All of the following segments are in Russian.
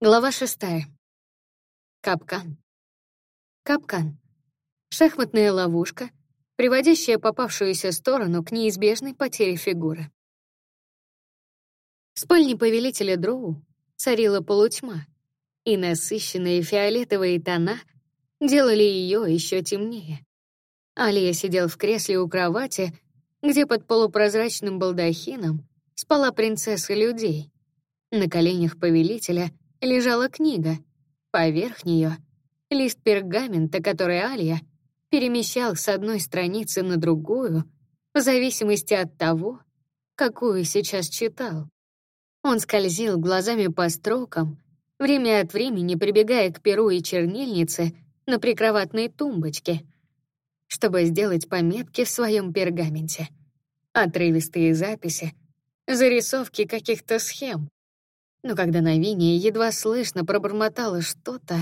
Глава шестая. Капкан. Капкан. Шахматная ловушка, приводящая попавшуюся сторону к неизбежной потере фигуры. В спальне повелителя Дроу царила полутьма, и насыщенные фиолетовые тона делали ее еще темнее. Алия сидел в кресле у кровати, где под полупрозрачным балдахином спала принцесса людей. На коленях повелителя — лежала книга. Поверх нее — лист пергамента, который Алия перемещал с одной страницы на другую в зависимости от того, какую сейчас читал. Он скользил глазами по строкам, время от времени прибегая к перу и чернильнице на прикроватной тумбочке, чтобы сделать пометки в своем пергаменте. Отрывистые записи, зарисовки каких-то схем, но когда Навиния едва слышно пробормотала что-то,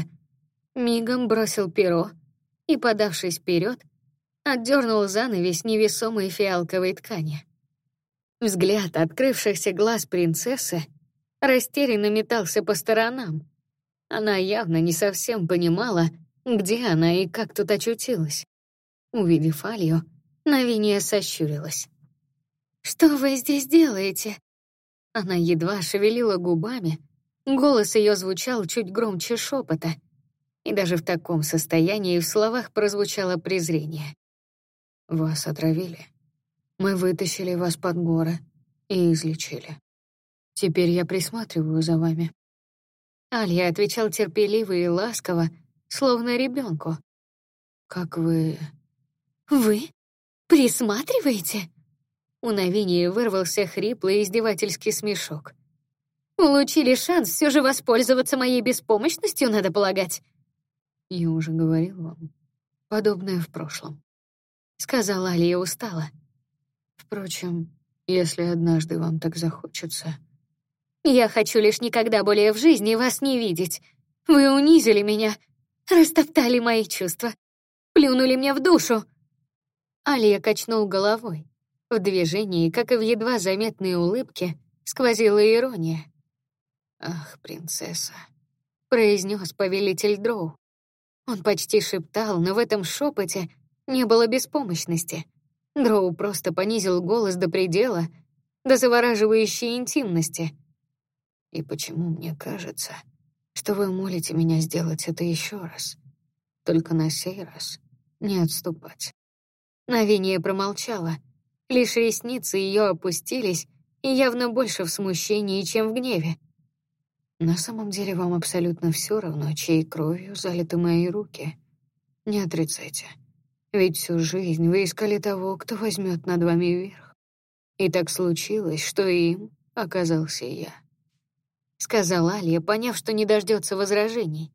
мигом бросил перо и, подавшись вперед, отдернул занавес невесомой фиалковой ткани. Взгляд открывшихся глаз принцессы растерянно метался по сторонам. Она явно не совсем понимала, где она и как тут очутилась. Увидев Алию, Навиния сощурилась. «Что вы здесь делаете?» Она едва шевелила губами, голос ее звучал чуть громче шепота, и даже в таком состоянии в словах прозвучало презрение. «Вас отравили. Мы вытащили вас под горы и излечили. Теперь я присматриваю за вами». Алья отвечал терпеливо и ласково, словно ребенку. «Как вы...» «Вы? Присматриваете?» У Навинии вырвался хриплый издевательский смешок. «Улучили шанс все же воспользоваться моей беспомощностью, надо полагать». «Я уже говорил вам. Подобное в прошлом», — сказала Алия устало. «Впрочем, если однажды вам так захочется...» «Я хочу лишь никогда более в жизни вас не видеть. Вы унизили меня, растоптали мои чувства, плюнули мне в душу». Алия качнул головой. В движении, как и в едва заметной улыбке, сквозила ирония. «Ах, принцесса», — произнес повелитель Дроу. Он почти шептал, но в этом шепоте не было беспомощности. Дроу просто понизил голос до предела, до завораживающей интимности. «И почему мне кажется, что вы молите меня сделать это еще раз? Только на сей раз не отступать?» Навиния промолчала — Лишь ресницы ее опустились, и явно больше в смущении, чем в гневе. На самом деле вам абсолютно все равно, чьей кровью залиты мои руки. Не отрицайте. Ведь всю жизнь вы искали того, кто возьмет над вами верх. И так случилось, что им оказался я. Сказал Алия, поняв, что не дождется возражений.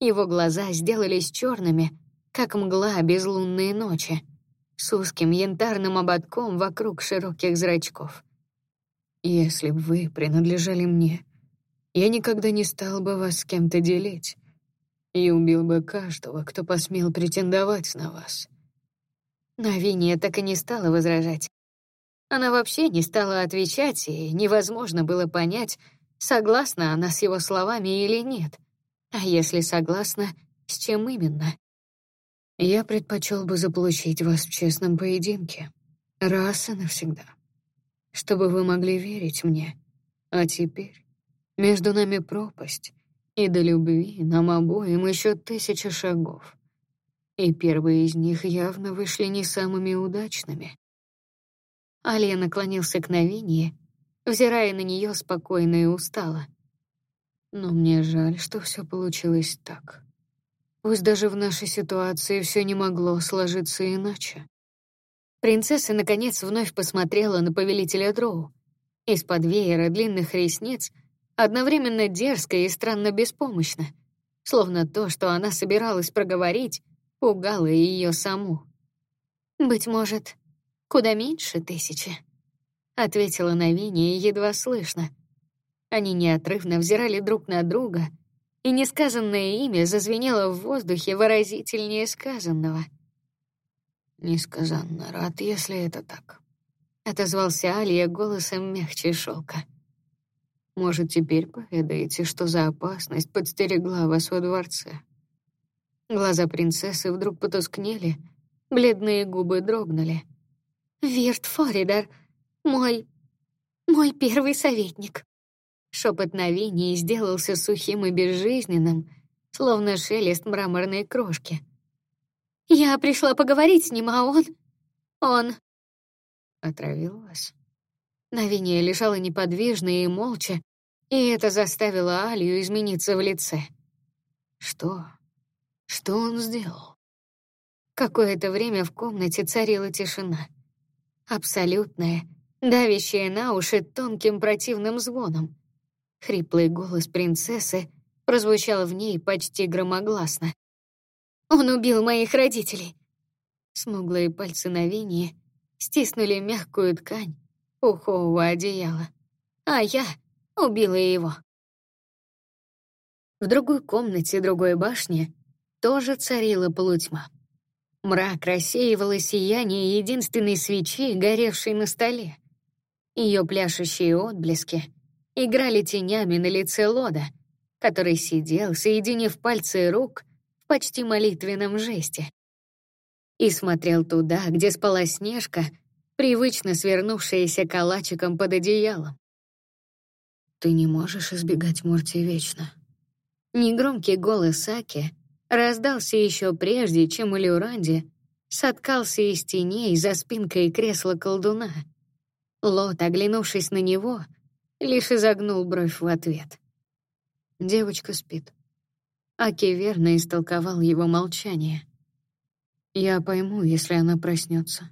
Его глаза сделались черными, как мгла безлунные ночи с узким янтарным ободком вокруг широких зрачков. «Если бы вы принадлежали мне, я никогда не стал бы вас с кем-то делить и убил бы каждого, кто посмел претендовать на вас». Навиния так и не стала возражать. Она вообще не стала отвечать, и невозможно было понять, согласна она с его словами или нет. А если согласна, с чем именно? Я предпочел бы заполучить вас в честном поединке. Раз и навсегда. Чтобы вы могли верить мне. А теперь между нами пропасть, и до любви нам обоим еще тысяча шагов. И первые из них явно вышли не самыми удачными. Алия наклонился к Новине, взирая на нее спокойно и устало. Но мне жаль, что все получилось так. Пусть даже в нашей ситуации все не могло сложиться иначе. Принцесса, наконец, вновь посмотрела на повелителя Дроу. Из-под веера длинных ресниц одновременно дерзко и странно беспомощно, словно то, что она собиралась проговорить, пугало ее саму. «Быть может, куда меньше тысячи», — ответила Навиния едва слышно. Они неотрывно взирали друг на друга — и несказанное имя зазвенело в воздухе выразительнее сказанного. «Несказанно рад, если это так», — отозвался Алия голосом мягче шелка. Может, теперь поведаете, что за опасность подстерегла вас во дворце?» Глаза принцессы вдруг потускнели, бледные губы дрогнули. «Вирт Форидар, мой... мой первый советник». Шепот вине сделался сухим и безжизненным, словно шелест мраморной крошки. «Я пришла поговорить с ним, а он... он...» «Отравил вас?» Навиния лежала неподвижно и молча, и это заставило Алию измениться в лице. Что? Что он сделал? Какое-то время в комнате царила тишина. Абсолютная, давящая на уши тонким противным звоном. Хриплый голос принцессы прозвучал в ней почти громогласно. «Он убил моих родителей!» Смуглые пальцы на вине стиснули мягкую ткань, пухового одеяла, а я убила его. В другой комнате другой башни тоже царила полутьма. Мрак рассеивало сияние единственной свечи, горевшей на столе. Ее пляшущие отблески играли тенями на лице Лода, который сидел, соединив пальцы рук в почти молитвенном жесте. И смотрел туда, где спала Снежка — привычно свернувшаяся калачиком под одеялом. «Ты не можешь избегать Морти вечно». Негромкий голос Аки раздался еще прежде, чем у Люранди соткался из теней за спинкой кресла колдуна. Лот, оглянувшись на него, лишь изогнул бровь в ответ. Девочка спит. Аки верно истолковал его молчание. Я пойму, если она проснется.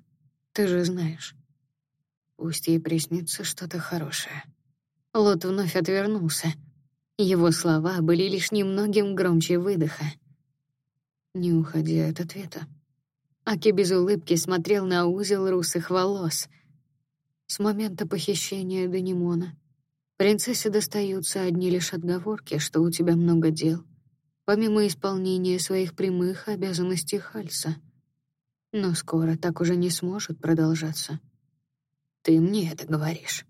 Ты же знаешь. Пусть ей приснится что-то хорошее. Лот вновь отвернулся. Его слова были лишь немногим громче выдоха. Не уходи от ответа. Аки без улыбки смотрел на узел русых волос. С момента похищения Данимона принцессе достаются одни лишь отговорки, что у тебя много дел, помимо исполнения своих прямых обязанностей Хальса — но скоро так уже не сможет продолжаться. Ты мне это говоришь.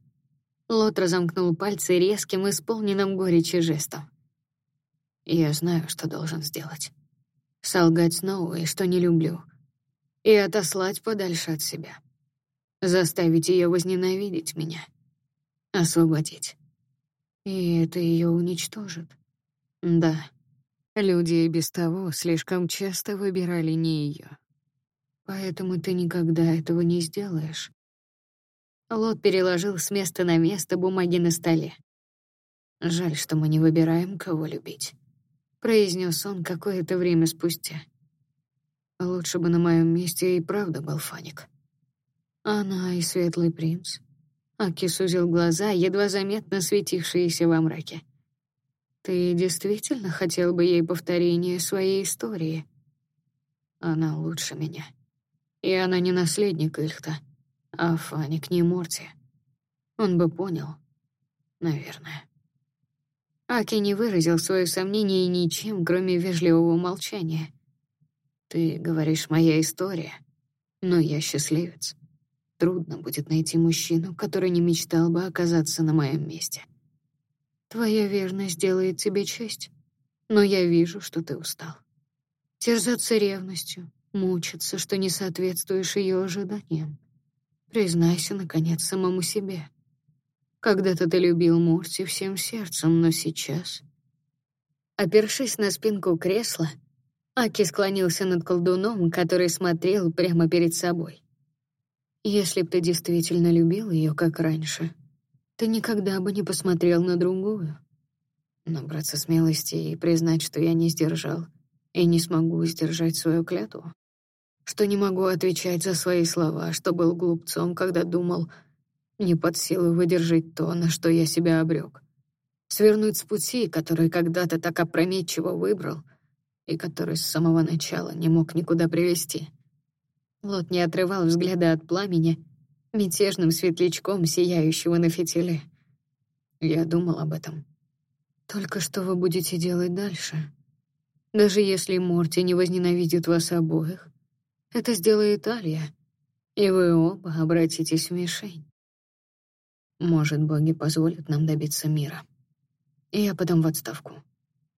Лот разомкнул пальцы резким, исполненным горечи жестом. Я знаю, что должен сделать. Солгать снова и что не люблю. И отослать подальше от себя. Заставить ее возненавидеть меня. Освободить. И это ее уничтожит. Да, люди и без того слишком часто выбирали не ее. Поэтому ты никогда этого не сделаешь. Лот переложил с места на место бумаги на столе. Жаль, что мы не выбираем, кого любить, произнес он какое-то время спустя. Лучше бы на моем месте и правда был Фаник. Она и Светлый принц. Аки сузил глаза, едва заметно светившиеся во мраке. Ты действительно хотел бы ей повторения своей истории? Она лучше меня. И она не наследник Ильхта, а Фаник не Морти. Он бы понял. Наверное. Аки не выразил свое сомнение ничем, кроме вежливого молчания. «Ты говоришь, моя история, но я счастливец. Трудно будет найти мужчину, который не мечтал бы оказаться на моем месте. Твоя верность делает тебе честь, но я вижу, что ты устал. Терзаться ревностью, мучиться, что не соответствуешь ее ожиданиям. Признайся, наконец, самому себе. Когда-то ты любил Мурти всем сердцем, но сейчас... Опершись на спинку кресла, Аки склонился над колдуном, который смотрел прямо перед собой. Если б ты действительно любил ее, как раньше, ты никогда бы не посмотрел на другую. Набраться смелости и признать, что я не сдержал и не смогу сдержать свою клятву что не могу отвечать за свои слова, что был глупцом, когда думал, не под силу выдержать то, на что я себя обрек. Свернуть с пути, который когда-то так опрометчиво выбрал и который с самого начала не мог никуда привести. Лот не отрывал взгляда от пламени, мятежным светлячком, сияющего на фитиле. Я думал об этом. Только что вы будете делать дальше? Даже если Морти не возненавидит вас обоих, это сделает Алия, и вы оба обратитесь в мишень. Может, боги позволят нам добиться мира. И я потом в отставку.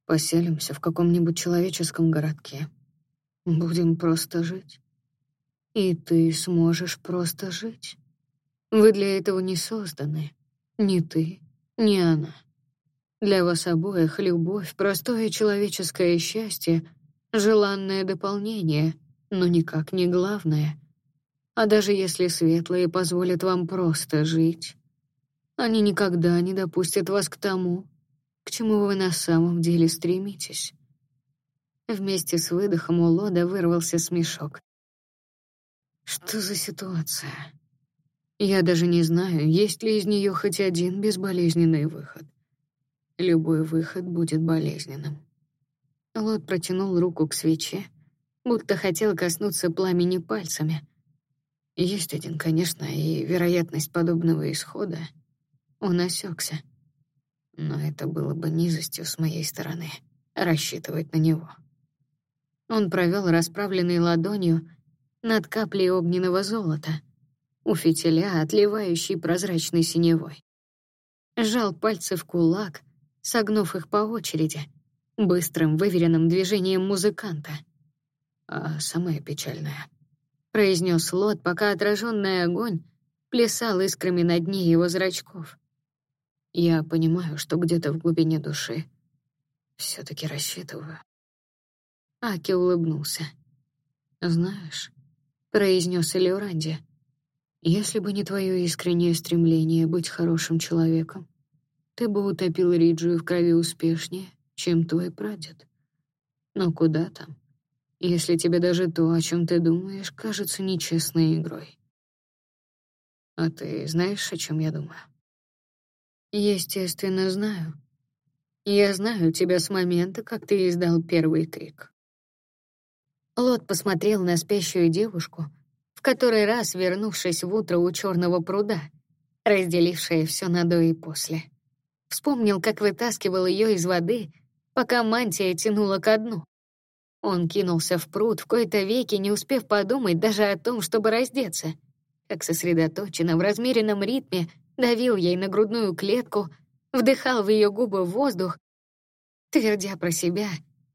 Поселимся в каком-нибудь человеческом городке. Будем просто жить. И ты сможешь просто жить. Вы для этого не созданы. Ни ты, ни она. Для вас обоих любовь, простое человеческое счастье — желанное дополнение, но никак не главное. А даже если светлые позволят вам просто жить, они никогда не допустят вас к тому, к чему вы на самом деле стремитесь. Вместе с выдохом у Лода вырвался смешок. Что за ситуация? Я даже не знаю, есть ли из нее хоть один безболезненный выход. Любой выход будет болезненным. Лот протянул руку к свече, будто хотел коснуться пламени пальцами. Есть один, конечно, и вероятность подобного исхода. Он осекся. Но это было бы низостью с моей стороны рассчитывать на него. Он провел расправленной ладонью над каплей огненного золота, у фитиля, отливающей прозрачной синевой. Сжал пальцы в кулак, согнув их по очереди, быстрым выверенным движением музыканта. А самое печальное, произнес Лот, пока отраженный огонь плясал искрами на дне его зрачков. Я понимаю, что где-то в глубине души все таки рассчитываю. Аки улыбнулся. Знаешь, произнес Элеоранди, если бы не твое искреннее стремление быть хорошим человеком, ты бы утопил Риджию в крови успешнее, чем твой прадед. Но куда там, если тебе даже то, о чем ты думаешь, кажется нечестной игрой? А ты знаешь, о чем я думаю? Естественно, знаю. Я знаю тебя с момента, как ты издал первый крик. Лот посмотрел на спящую девушку, в который раз вернувшись в утро у черного пруда, разделившее все на до и после. Вспомнил, как вытаскивал ее из воды, пока мантия тянула ко дну. Он кинулся в пруд в кои-то веки, не успев подумать даже о том, чтобы раздеться. Как сосредоточенно в размеренном ритме давил ей на грудную клетку, вдыхал в ее губы воздух, твердя про себя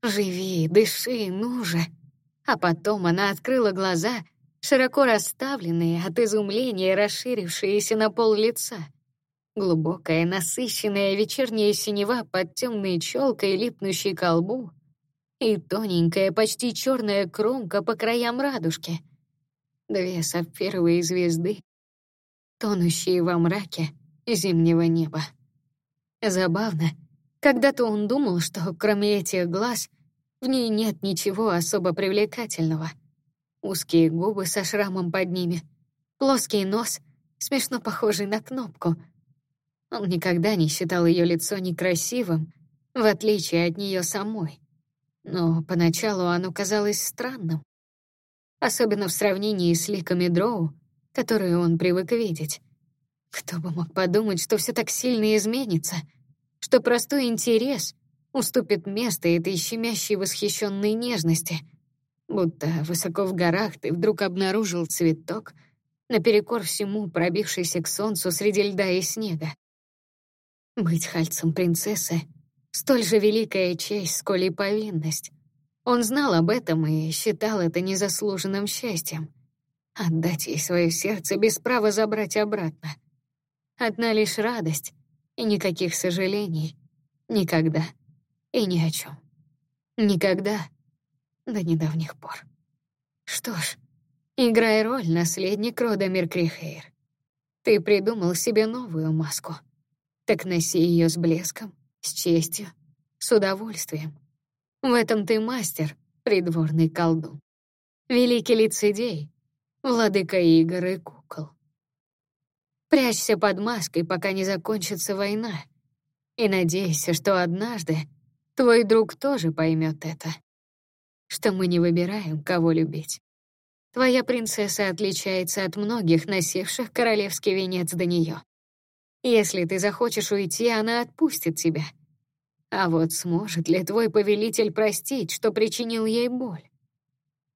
«Живи, дыши, ну же!» А потом она открыла глаза, широко расставленные, от изумления расширившиеся на пол лица — Глубокая, насыщенная вечерняя синева под темной челкой, липнущей к лбу, и тоненькая, почти черная кромка по краям радужки. Две сапфировые звезды, тонущие во мраке зимнего неба. Забавно, когда-то он думал, что кроме этих глаз в ней нет ничего особо привлекательного. Узкие губы со шрамом под ними, плоский нос, смешно похожий на кнопку — он никогда не считал ее лицо некрасивым, в отличие от нее самой. Но поначалу оно казалось странным. Особенно в сравнении с ликами Дроу, которые он привык видеть. Кто бы мог подумать, что все так сильно изменится, что простой интерес уступит место этой щемящей восхищенной нежности, будто высоко в горах ты вдруг обнаружил цветок, наперекор всему пробившийся к солнцу среди льда и снега. Быть хальцем принцессы — столь же великая честь, сколь и повинность. Он знал об этом и считал это незаслуженным счастьем. Отдать ей свое сердце без права забрать обратно. Одна лишь радость и никаких сожалений. Никогда и ни о чем. Никогда до недавних пор. Что ж, играй роль наследник рода Меркрихейр. Ты придумал себе новую маску — так носи ее с блеском, с честью, с удовольствием. В этом ты мастер, придворный колдун. Великий лицедей, владыка игр и кукол. Прячься под маской, пока не закончится война, и надейся, что однажды твой друг тоже поймет это, что мы не выбираем, кого любить. Твоя принцесса отличается от многих, носивших королевский венец до нее. Если ты захочешь уйти, она отпустит тебя. А вот сможет ли твой повелитель простить, что причинил ей боль?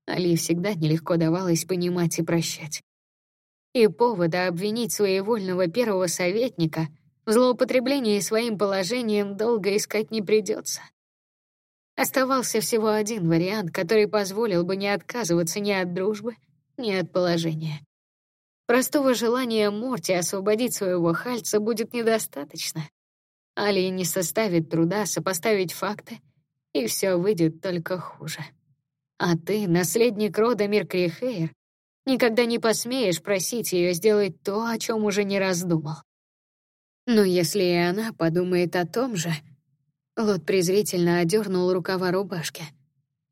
Али всегда нелегко давалось понимать и прощать. И повода обвинить своевольного первого советника в злоупотреблении своим положением долго искать не придется. Оставался всего один вариант, который позволил бы не отказываться ни от дружбы, ни от положения. Простого желания Морти освободить своего Хальца будет недостаточно. Али не составит труда сопоставить факты, и все выйдет только хуже. А ты, наследник рода Миркрихейр, никогда не посмеешь просить ее сделать то, о чем уже не раздумал. Но если и она подумает о том же, Лот презрительно одернул рукава рубашки.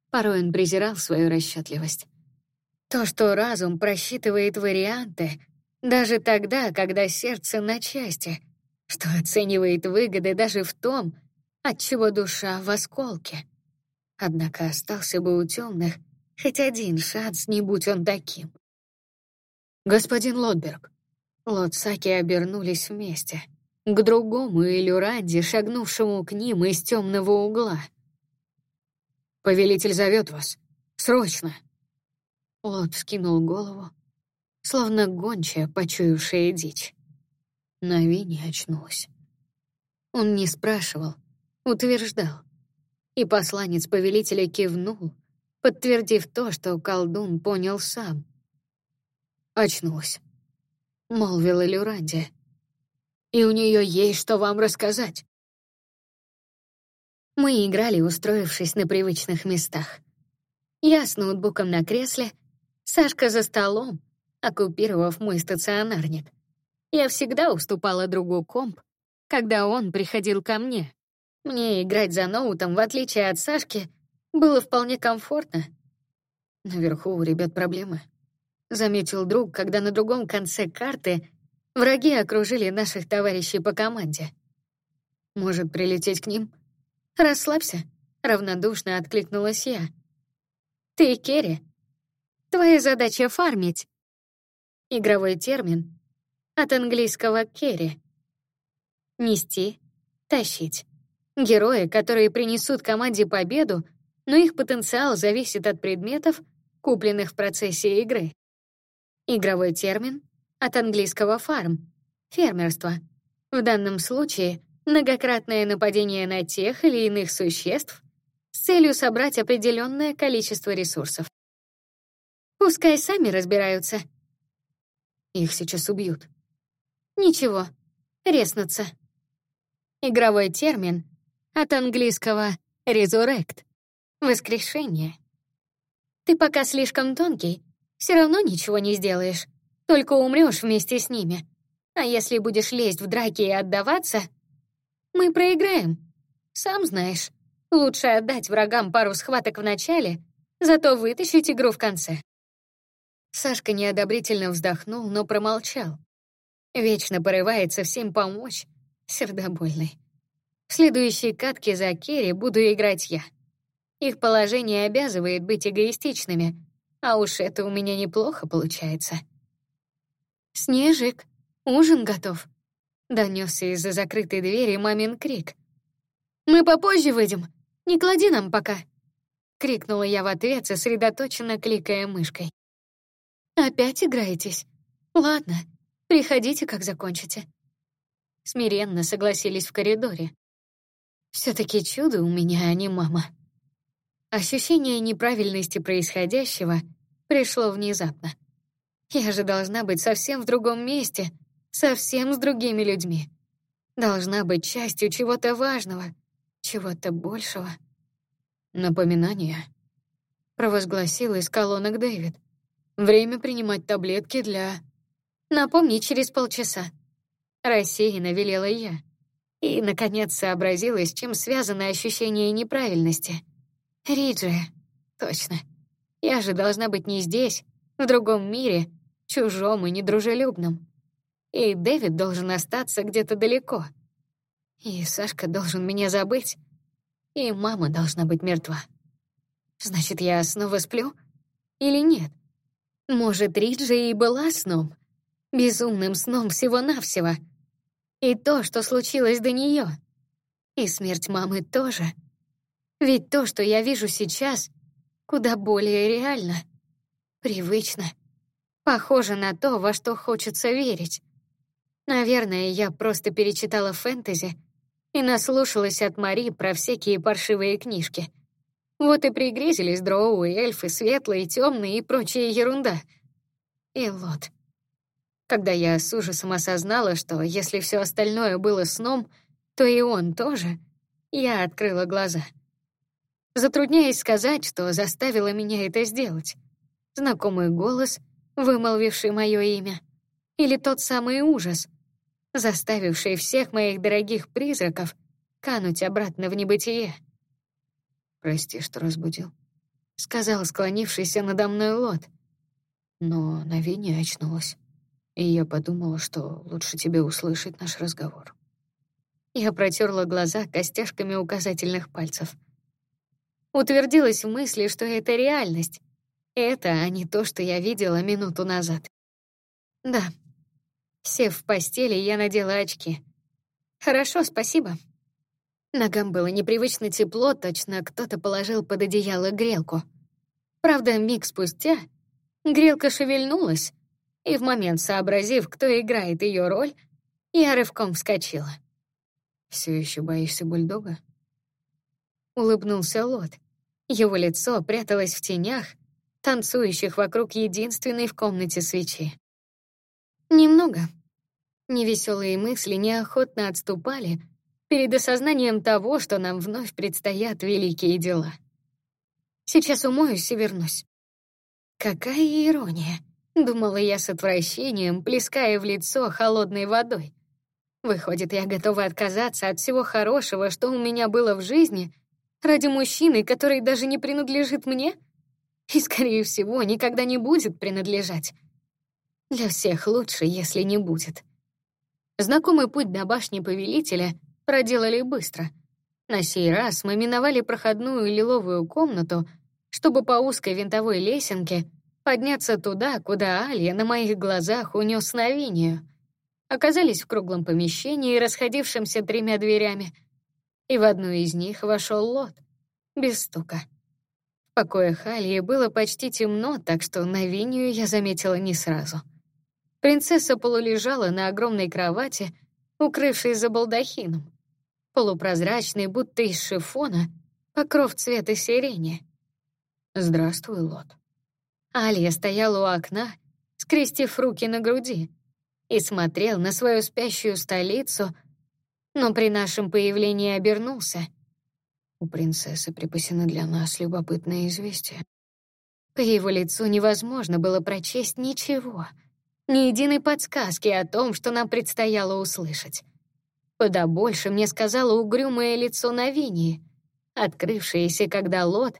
Порой он презирал свою расчетливость. То, что разум просчитывает варианты, даже тогда, когда сердце на части, что оценивает выгоды даже в том, от чего душа в осколке. Однако остался бы у темных хоть один шанс, не будь он таким. «Господин Лотберг». Лот Саки обернулись вместе — к другому Илюранде, шагнувшему к ним из темного угла. «Повелитель зовет вас. Срочно!» Лот вскинул голову, словно гончая, почуявшая дичь. Нави не очнулась. Он не спрашивал, утверждал. И посланец повелителя кивнул, подтвердив то, что колдун понял сам. «Очнулась», — молвила Люранди и у нее есть что вам рассказать. Мы играли, устроившись на привычных местах. Я с ноутбуком на кресле, Сашка за столом, оккупировав мой стационарник. Я всегда уступала другу комп, когда он приходил ко мне. Мне играть за ноутом, в отличие от Сашки, было вполне комфортно. Наверху у ребят проблемы. Заметил друг, когда на другом конце карты Враги окружили наших товарищей по команде. Может, прилететь к ним? Расслабься, равнодушно откликнулась я. Ты Керри. Твоя задача фармить. Игровой термин от английского керри. Нести, тащить. Герои, которые принесут команде победу, но их потенциал зависит от предметов, купленных в процессе игры. Игровой термин от английского farm — фермерство. В данном случае многократное нападение на тех или иных существ с целью собрать определенное количество ресурсов. Пускай сами разбираются. Их сейчас убьют. Ничего, резнутся. Игровой термин от английского resurrect — воскрешение. Ты пока слишком тонкий, все равно ничего не сделаешь. Только умрёшь вместе с ними. А если будешь лезть в драки и отдаваться, мы проиграем. Сам знаешь, лучше отдать врагам пару схваток в начале, зато вытащить игру в конце. Сашка неодобрительно вздохнул, но промолчал. Вечно порывается всем помочь, сердобольный. В следующей катке за Керри буду играть я. Их положение обязывает быть эгоистичными, а уж это у меня неплохо получается. «Снежик, ужин готов», — донесся из-за закрытой двери мамин крик. «Мы попозже выйдем, не клади нам пока», — крикнула я в ответ, сосредоточенно кликая мышкой. «Опять играетесь? Ладно, приходите, как закончите». Смиренно согласились в коридоре. все таки чудо у меня, а не мама. Ощущение неправильности происходящего пришло внезапно. Я же должна быть совсем в другом месте, совсем с другими людьми. Должна быть частью чего-то важного, чего-то большего. Напоминание. Провозгласил из колонок Дэвид. Время принимать таблетки для... Напомни через полчаса. Рассеянно велела я. И, наконец, сообразила, с чем связано ощущение неправильности. Риджи. Точно. Я же должна быть не здесь, в другом мире, чужом и недружелюбном. И Дэвид должен остаться где-то далеко. И Сашка должен меня забыть. И мама должна быть мертва. Значит, я снова сплю? Или нет? Может, Риджи и была сном? Безумным сном всего-навсего. И то, что случилось до нее. И смерть мамы тоже. Ведь то, что я вижу сейчас, куда более реально, привычно Похоже на то, во что хочется верить. Наверное, я просто перечитала фэнтези и наслушалась от Мари про всякие паршивые книжки. Вот и пригрезились дроу и эльфы, светлые, темные и прочая ерунда. И лот. Когда я с ужасом осознала, что если все остальное было сном, то и он тоже, я открыла глаза. Затрудняясь сказать, что заставило меня это сделать. Знакомый голос, вымолвивший мое имя, или тот самый ужас, заставивший всех моих дорогих призраков кануть обратно в небытие. «Прости, что разбудил», — сказал склонившийся надо мной Лот. Но на Вине очнулась, и я подумала, что лучше тебе услышать наш разговор. Я протерла глаза костяшками указательных пальцев. Утвердилась в мысли, что это реальность. Это, а не то, что я видела минуту назад. Да. Сев в постели, я надела очки. Хорошо, спасибо. Ногам было непривычно тепло, точно кто-то положил под одеяло грелку. Правда, миг спустя грелка шевельнулась, и в момент сообразив, кто играет ее роль, я рывком вскочила. Все еще боишься бульдога? Улыбнулся Лот. Его лицо пряталось в тенях, танцующих вокруг единственной в комнате свечи. Немного. Невеселые мысли неохотно отступали перед осознанием того, что нам вновь предстоят великие дела. Сейчас умоюсь и вернусь. Какая ирония, думала я с отвращением, плеская в лицо холодной водой. Выходит, я готова отказаться от всего хорошего, что у меня было в жизни, ради мужчины, который даже не принадлежит мне и, скорее всего, никогда не будет принадлежать. Для всех лучше, если не будет. Знакомый путь до башни повелителя проделали быстро. На сей раз мы миновали проходную лиловую комнату, чтобы по узкой винтовой лесенке подняться туда, куда Алия на моих глазах унес новинию — оказались в круглом помещении, расходившемся тремя дверями, и в одну из них вошел Лот, без стука. Покоях Алии было почти темно, так что Навинию я заметила не сразу. Принцесса полулежала на огромной кровати, укрывшись за балдахином. Полупрозрачный, будто из шифона, покров цвета сирени. «Здравствуй, Лот». Алия стояла у окна, скрестив руки на груди, и смотрел на свою спящую столицу, но при нашем появлении обернулся. У принцессы припасено для нас любопытное известие. По его лицу невозможно было прочесть ничего, ни единой подсказки о том, что нам предстояло услышать. Куда больше мне сказала угрюмое лицо Навинии, открывшееся, когда Лот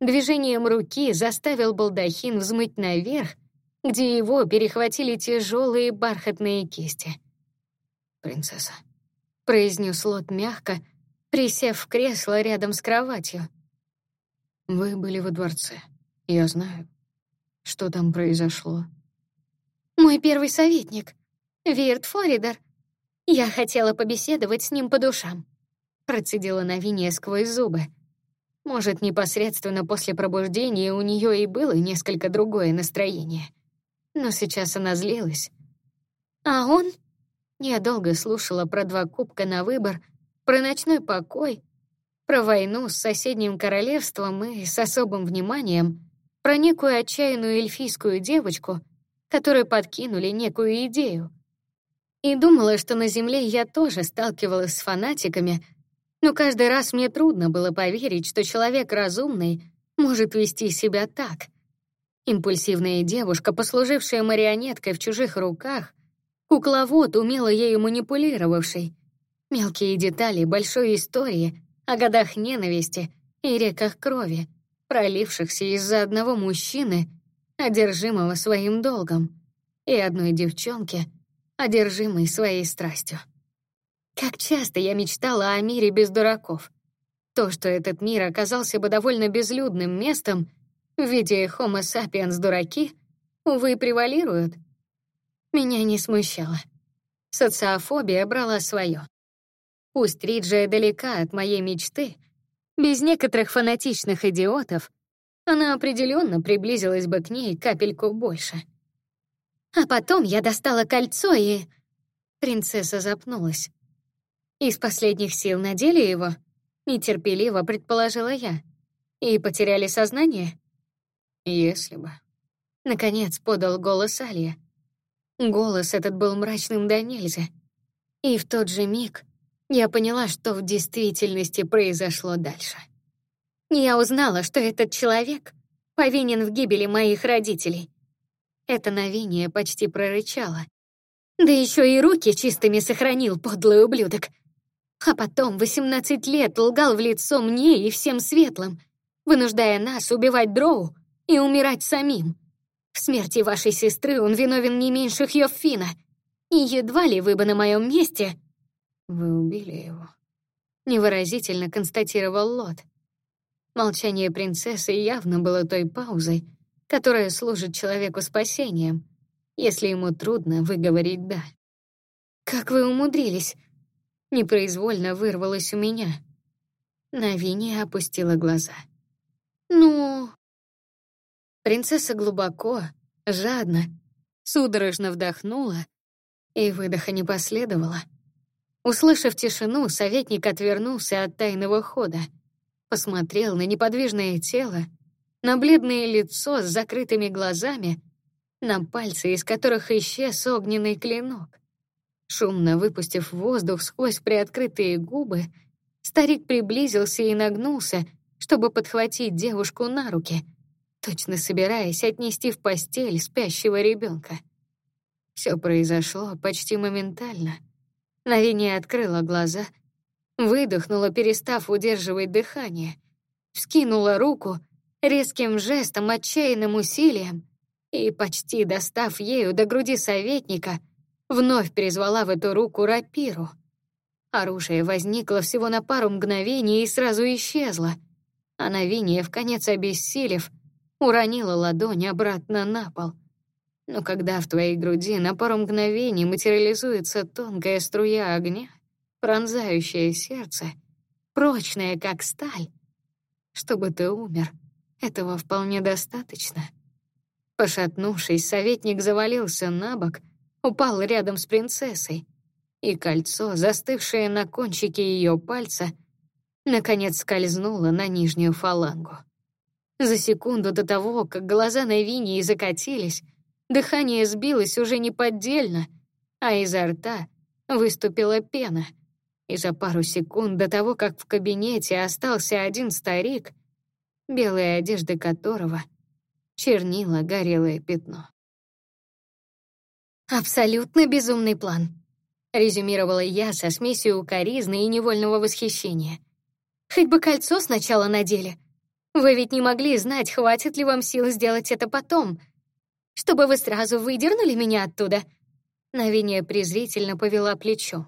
движением руки заставил балдахин взмыть наверх где его перехватили тяжелые бархатные кисти. «Принцесса», — произнес Лот мягко, присев в кресло рядом с кроватью. «Вы были во дворце. Я знаю. Что там произошло?» «Мой первый советник, Вирт Форидер. Я хотела побеседовать с ним по душам», — процедила Навиния сквозь зубы. Может, непосредственно после пробуждения у нее и было несколько другое настроение — но сейчас она злилась. А он? Я долго слушала про два кубка на выбор, про ночной покой, про войну с соседним королевством и с особым вниманием про некую отчаянную эльфийскую девочку, которой подкинули некую идею. И думала, что на Земле я тоже сталкивалась с фанатиками, но каждый раз мне трудно было поверить, что человек разумный может вести себя так. Импульсивная девушка, послужившая марионеткой в чужих руках, кукловод, умело ею манипулировавший. Мелкие детали большой истории о годах ненависти и реках крови, пролившихся из-за одного мужчины, одержимого своим долгом, и одной девчонки, одержимой своей страстью. Как часто я мечтала о мире без дураков. То, что этот мир оказался бы довольно безлюдным местом — в виде Homo sapiens дураки, увы, превалируют. Меня не смущало. Социофобия брала свое. Пусть Риджия далека от моей мечты, без некоторых фанатичных идиотов она определенно приблизилась бы к ней капельку больше. А потом я достала кольцо и... Принцесса запнулась. Из последних сил надели его? Нетерпеливо предположила я. И потеряли сознание? Если бы. Наконец подал голос Алия. Голос этот был мрачным до нельзя. И в тот же миг я поняла, что в действительности произошло дальше. Я узнала, что этот человек повинен в гибели моих родителей. Это новение почти прорычало. Да еще и руки чистыми сохранил, подлый ублюдок. А потом 18 лет лгал в лицо мне и всем светлым, вынуждая нас убивать Дроу и умирать самим. В смерти вашей сестры он виновен не меньше Хьёффина. И едва ли вы бы на моем месте... Вы убили его. Невыразительно констатировал Лот. Молчание принцессы явно было той паузой, которая служит человеку спасением, если ему трудно выговорить «да». «Как вы умудрились?» Непроизвольно вырвалось у меня. Навиния опустила глаза. «Ну...» Принцесса глубоко, жадно, судорожно вдохнула, и выдоха не последовало. Услышав тишину, советник отвернулся от тайного хода, посмотрел на неподвижное тело, на бледное лицо с закрытыми глазами, на пальцы, из которых исчез огненный клинок. Шумно выпустив воздух сквозь приоткрытые губы, старик приблизился и нагнулся, чтобы подхватить девушку на руки — точно собираясь отнести в постель спящего ребенка. Все произошло почти моментально. Навиния открыла глаза, выдохнула, перестав удерживать дыхание, вскинула руку резким жестом, отчаянным усилием и, почти достав ею до груди советника, вновь призвала в эту руку рапиру. Оружие возникло всего на пару мгновений и сразу исчезло, а в конец обессилев, уронила ладонь обратно на пол. Но когда в твоей груди на пару мгновений материализуется тонкая струя огня, пронзающая сердце, прочная как сталь, чтобы ты умер, этого вполне достаточно. Пошатнувшись, советник завалился на бок, упал рядом с принцессой, и кольцо, застывшее на кончике ее пальца, наконец скользнуло на нижнюю фалангу. За секунду до того, как глаза Навинии закатились, дыхание сбилось уже неподдельно, а изо рта выступила пена. И за пару секунд до того, как в кабинете остался один старик, белые одежды которого чернило горелое пятно. «Абсолютно безумный план», — резюмировала я со смесью укоризны и невольного восхищения. «Хоть бы кольцо сначала надели, вы ведь не могли знать, хватит ли вам сил сделать это потом, чтобы вы сразу выдернули меня оттуда. Навиния презрительно повела плечом.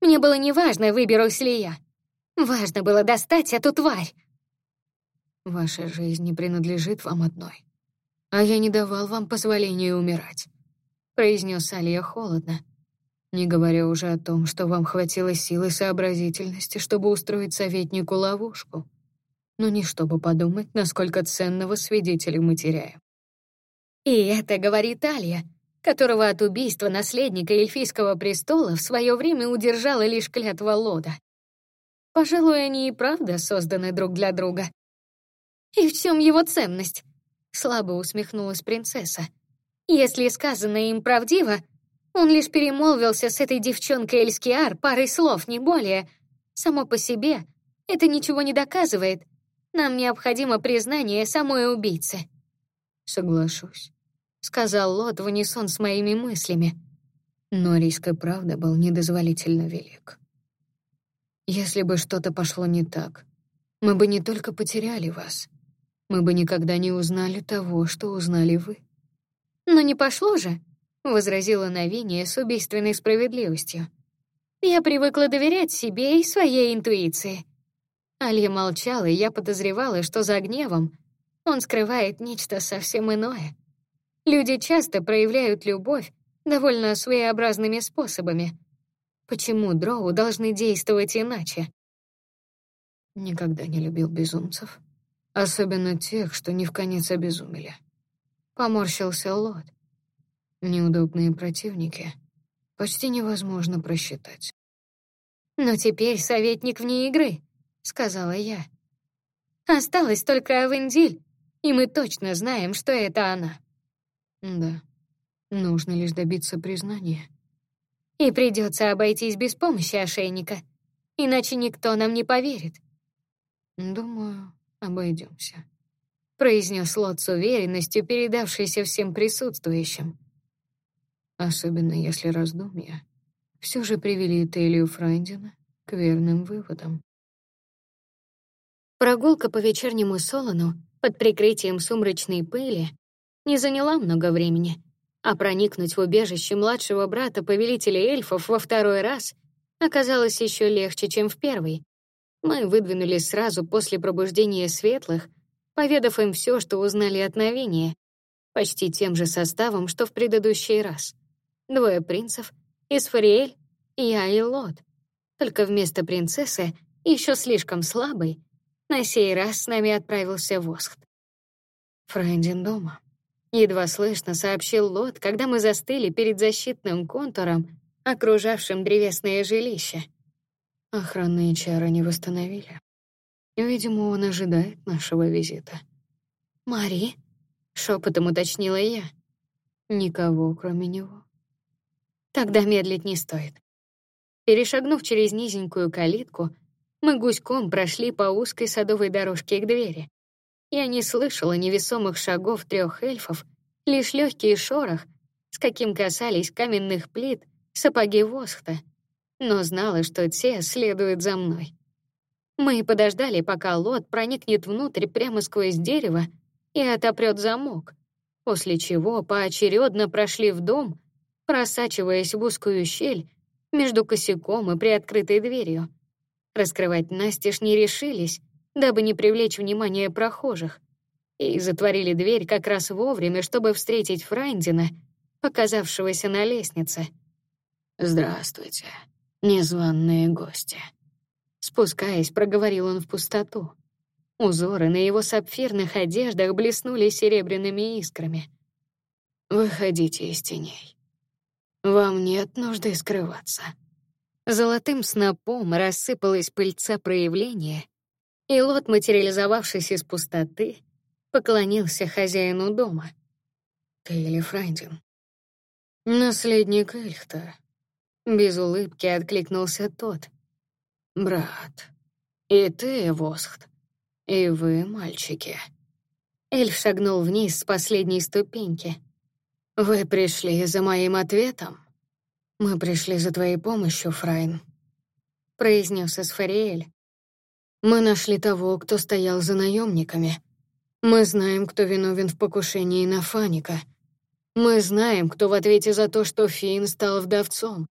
Мне было неважно, выберусь ли я. Важно было достать эту тварь. Ваша жизнь не принадлежит вам одной. А я не давал вам позволения умирать, произнес Алия холодно. Не говоря уже о том, что вам хватило силы и сообразительности, чтобы устроить советнику ловушку но не чтобы подумать, насколько ценного свидетеля мы теряем. И это говорит Алия, которого от убийства наследника эльфийского престола в свое время удержала лишь клятва Лода. Пожалуй, они и правда созданы друг для друга. И в чем его ценность? Слабо усмехнулась принцесса. Если сказанное им правдиво, он лишь перемолвился с этой девчонкой Эльскиар парой слов, не более. Само по себе это ничего не доказывает, нам необходимо признание самой убийцы». «Соглашусь», — сказал Лот в унисон с моими мыслями. Но риск и правда был недозволительно велик. Если бы что-то пошло не так, мы бы не только потеряли вас, мы бы никогда не узнали того, что узнали вы. «Но не пошло же», — возразила Навиния с убийственной справедливостью. «Я привыкла доверять себе и своей интуиции. Алья молчала, и я подозревала, что за гневом он скрывает нечто совсем иное. Люди часто проявляют любовь довольно своеобразными способами. Почему дроу должны действовать иначе? Никогда не любил безумцев. Особенно тех, что не в конец обезумели. Поморщился Лот. Неудобные противники. Почти невозможно просчитать. «Но теперь советник вне игры», — сказала я. «Осталась только Авендиль, и мы точно знаем, что это она». «Да, нужно лишь добиться признания». «И придется обойтись без помощи ошейника, иначе никто нам не поверит». «Думаю, обойдемся», — произнес Лот с уверенностью, передавшейся всем присутствующим. Особенно если раздумья все же привели Тейлию Фрайдина к верным выводам. Прогулка по вечернему Солону под прикрытием сумрачной пыли не заняла много времени, а проникнуть в убежище младшего брата повелителя эльфов во второй раз оказалось еще легче, чем в первый. Мы выдвинулись сразу после пробуждения светлых, поведав им все, что узнали от Новения, почти тем же составом, что в предыдущий раз. Двое принцев, Исфариэль, я и Лот. Только вместо принцессы, еще слишком слабой, на сей раз с нами отправился Восхт. Френдин дома. Едва слышно сообщил Лот, когда мы застыли перед защитным контуром, окружавшим древесное жилище. Охранные чары не восстановили. Видимо, он ожидает нашего визита. «Мари?» — шепотом уточнила я. «Никого, кроме него». Тогда медлить не стоит. Перешагнув через низенькую калитку, мы гуськом прошли по узкой садовой дорожке к двери. Я не слышала невесомых шагов трех эльфов, лишь легкий шорох, с каким касались каменных плит сапоги Восхта, но знала, что те следуют за мной. Мы подождали, пока лот проникнет внутрь прямо сквозь дерево и отопрет замок, после чего поочередно прошли в дом, просачиваясь в узкую щель между косяком и приоткрытой дверью. Раскрывать настежь не решились, дабы не привлечь внимание прохожих, и затворили дверь как раз вовремя, чтобы встретить Франдина, показавшегося на лестнице. «Здравствуйте, незваные гости». Спускаясь, проговорил он в пустоту. Узоры на его сапфирных одеждах блеснули серебряными искрами. «Выходите из теней. Вам нет нужды скрываться. Золотым снопом рассыпалась пыльца проявления, и Лот, материализовавшись из пустоты, поклонился хозяину дома. Ты Фрайдин? Наследник Эльхта. Без улыбки откликнулся тот. Брат. И ты, Восхт. И вы, мальчики. Эльф шагнул вниз с последней ступеньки — «Вы пришли за моим ответом?» «Мы пришли за твоей помощью, Фрайн», — произнес Эсфариэль. «Мы нашли того, кто стоял за наемниками. Мы знаем, кто виновен в покушении на Фаника. Мы знаем, кто в ответе за то, что Фин стал вдовцом».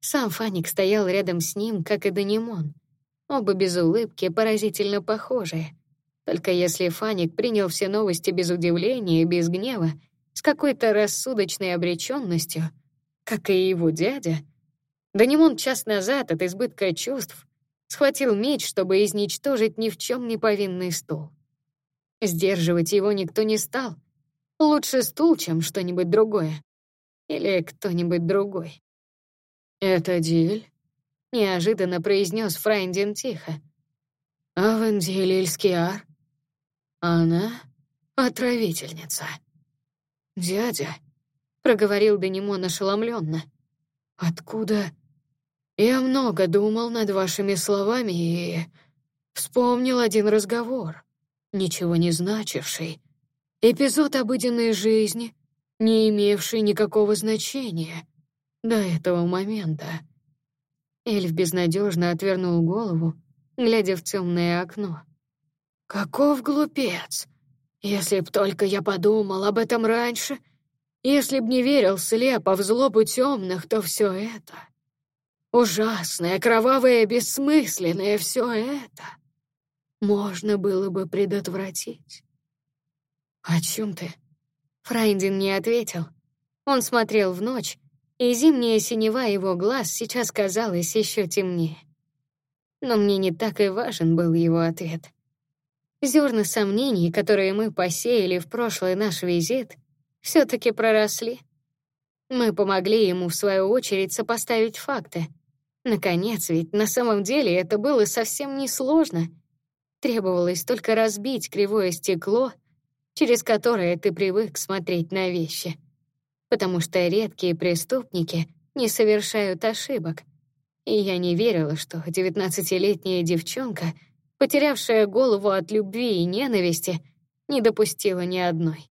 Сам Фаник стоял рядом с ним, как и Данимон. Оба без улыбки, поразительно похожие. Только если Фаник принял все новости без удивления и без гнева, с какой-то рассудочной обреченностью, как и его дядя. Данимон час назад от избытка чувств схватил меч, чтобы изничтожить ни в чем не повинный стул. Сдерживать его никто не стал. Лучше стул, чем что-нибудь другое. Или кто-нибудь другой. «Это Диль?» — неожиданно произнес Фрайндин тихо. «Авендиль Ильскиар? Она отравительница». «Дядя», — проговорил Данимон ошеломленно, — «откуда?» «Я много думал над вашими словами и вспомнил один разговор, ничего не значивший, эпизод обыденной жизни, не имевший никакого значения до этого момента». Эльф безнадежно отвернул голову, глядя в темное окно. «Каков глупец!» Если б только я подумал об этом раньше, если б не верил слепо в злобу темных, то все это... Ужасное, кровавое, бессмысленное все это можно было бы предотвратить. «О чем ты?» Фрайндин не ответил. Он смотрел в ночь, и зимняя синева его глаз сейчас казалась еще темнее. Но мне не так и важен был его ответ. Зерна сомнений, которые мы посеяли в прошлый наш визит, все таки проросли, Мы помогли ему, в свою очередь, сопоставить факты. Наконец, ведь на самом деле это было совсем несложно. Требовалось только разбить кривое стекло, через которое ты привык смотреть на вещи. Потому что редкие преступники не совершают ошибок. И я не верила, что девятнадцатилетняя девчонка, потерявшая голову от любви и ненависти, не допустила ни одной.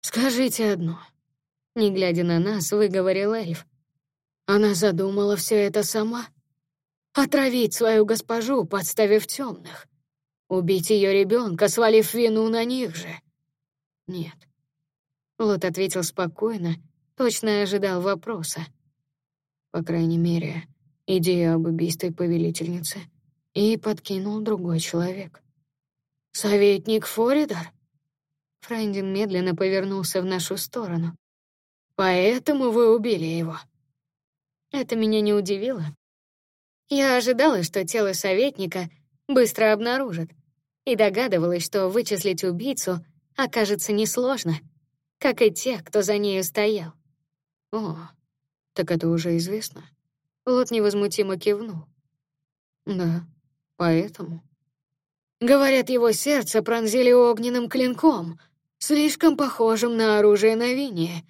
«Скажите одно», — не глядя на нас, выговорил эльф. Она задумала все это сама. Отравить свою госпожу, подставив темных. Убить ее ребенка, свалив вину на них же. Нет. Лот ответил спокойно, точно ожидал вопроса. По крайней мере, идею об убийстве повелительницы и подкинул другой человек. «Советник Форидар?» Фрайндин медленно повернулся в нашу сторону. «Поэтому вы убили его?» Это меня не удивило. Я ожидала, что тело советника быстро обнаружат, и догадывалась, что вычислить убийцу окажется несложно, как и тех, кто за нею стоял. О, так это уже известно. Лот невозмутимо кивнул. Да, поэтому. Говорят, его сердце пронзили огненным клинком, слишком похожим на оружие Новиния.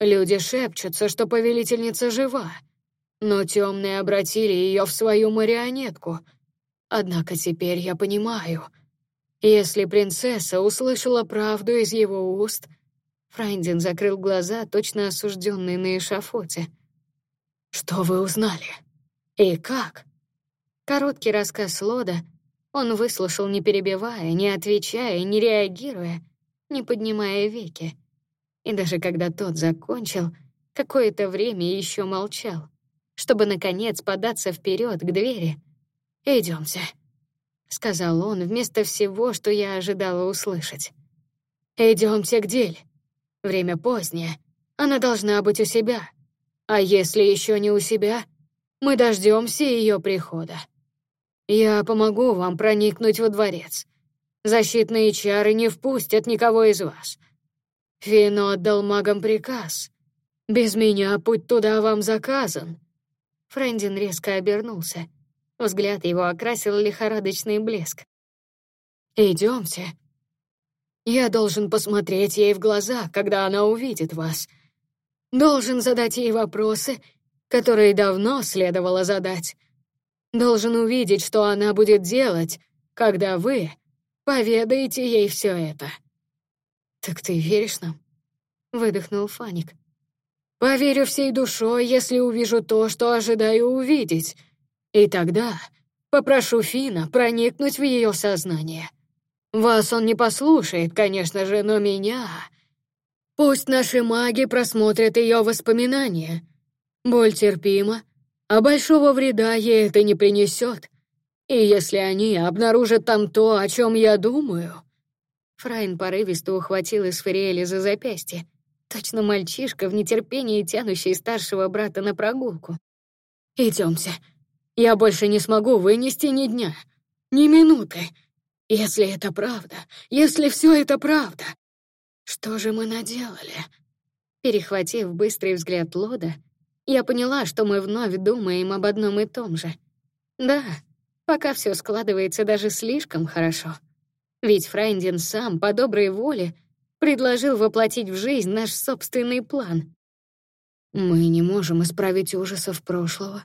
Люди шепчутся, что повелительница жива, но темные обратили ее в свою марионетку. Однако теперь я понимаю, если принцесса услышала правду из его уст, Фрайндин закрыл глаза, точно осужденный на эшафоте. Что вы узнали? И как? Короткий рассказ Лода он выслушал, не перебивая, не отвечая, не реагируя, не поднимая веки и даже когда тот закончил, какое-то время еще молчал, чтобы наконец податься вперед к двери. Идемте, сказал он вместо всего, что я ожидала услышать. Идемте к Дель. Время позднее, она должна быть у себя. А если еще не у себя, мы дождемся ее прихода. Я помогу вам проникнуть во дворец. Защитные чары не впустят никого из вас. Фино отдал магам приказ. Без меня путь туда вам заказан. Френдин резко обернулся. Взгляд его окрасил лихорадочный блеск. Идемте. Я должен посмотреть ей в глаза, когда она увидит вас. Должен задать ей вопросы, которые давно следовало задать. Должен увидеть, что она будет делать, когда вы поведаете ей все это. «Так ты веришь нам?» — выдохнул Фаник. «Поверю всей душой, если увижу то, что ожидаю увидеть. И тогда попрошу Фина проникнуть в ее сознание. Вас он не послушает, конечно же, но меня. Пусть наши маги просмотрят ее воспоминания. Боль терпима, а большого вреда ей это не принесет. И если они обнаружат там то, о чем я думаю, Фрайн порывисто ухватил Эсфариэля за запястье. Точно мальчишка в нетерпении, тянущий старшего брата на прогулку. Идемте. Я больше не смогу вынести ни дня, ни минуты. Если это правда, если все это правда, что же мы наделали?» Перехватив быстрый взгляд Лода, я поняла, что мы вновь думаем об одном и том же. Да, пока все складывается даже слишком хорошо. Ведь Фрайндин сам, по доброй воле, предложил воплотить в жизнь наш собственный план. Мы не можем исправить ужасов прошлого,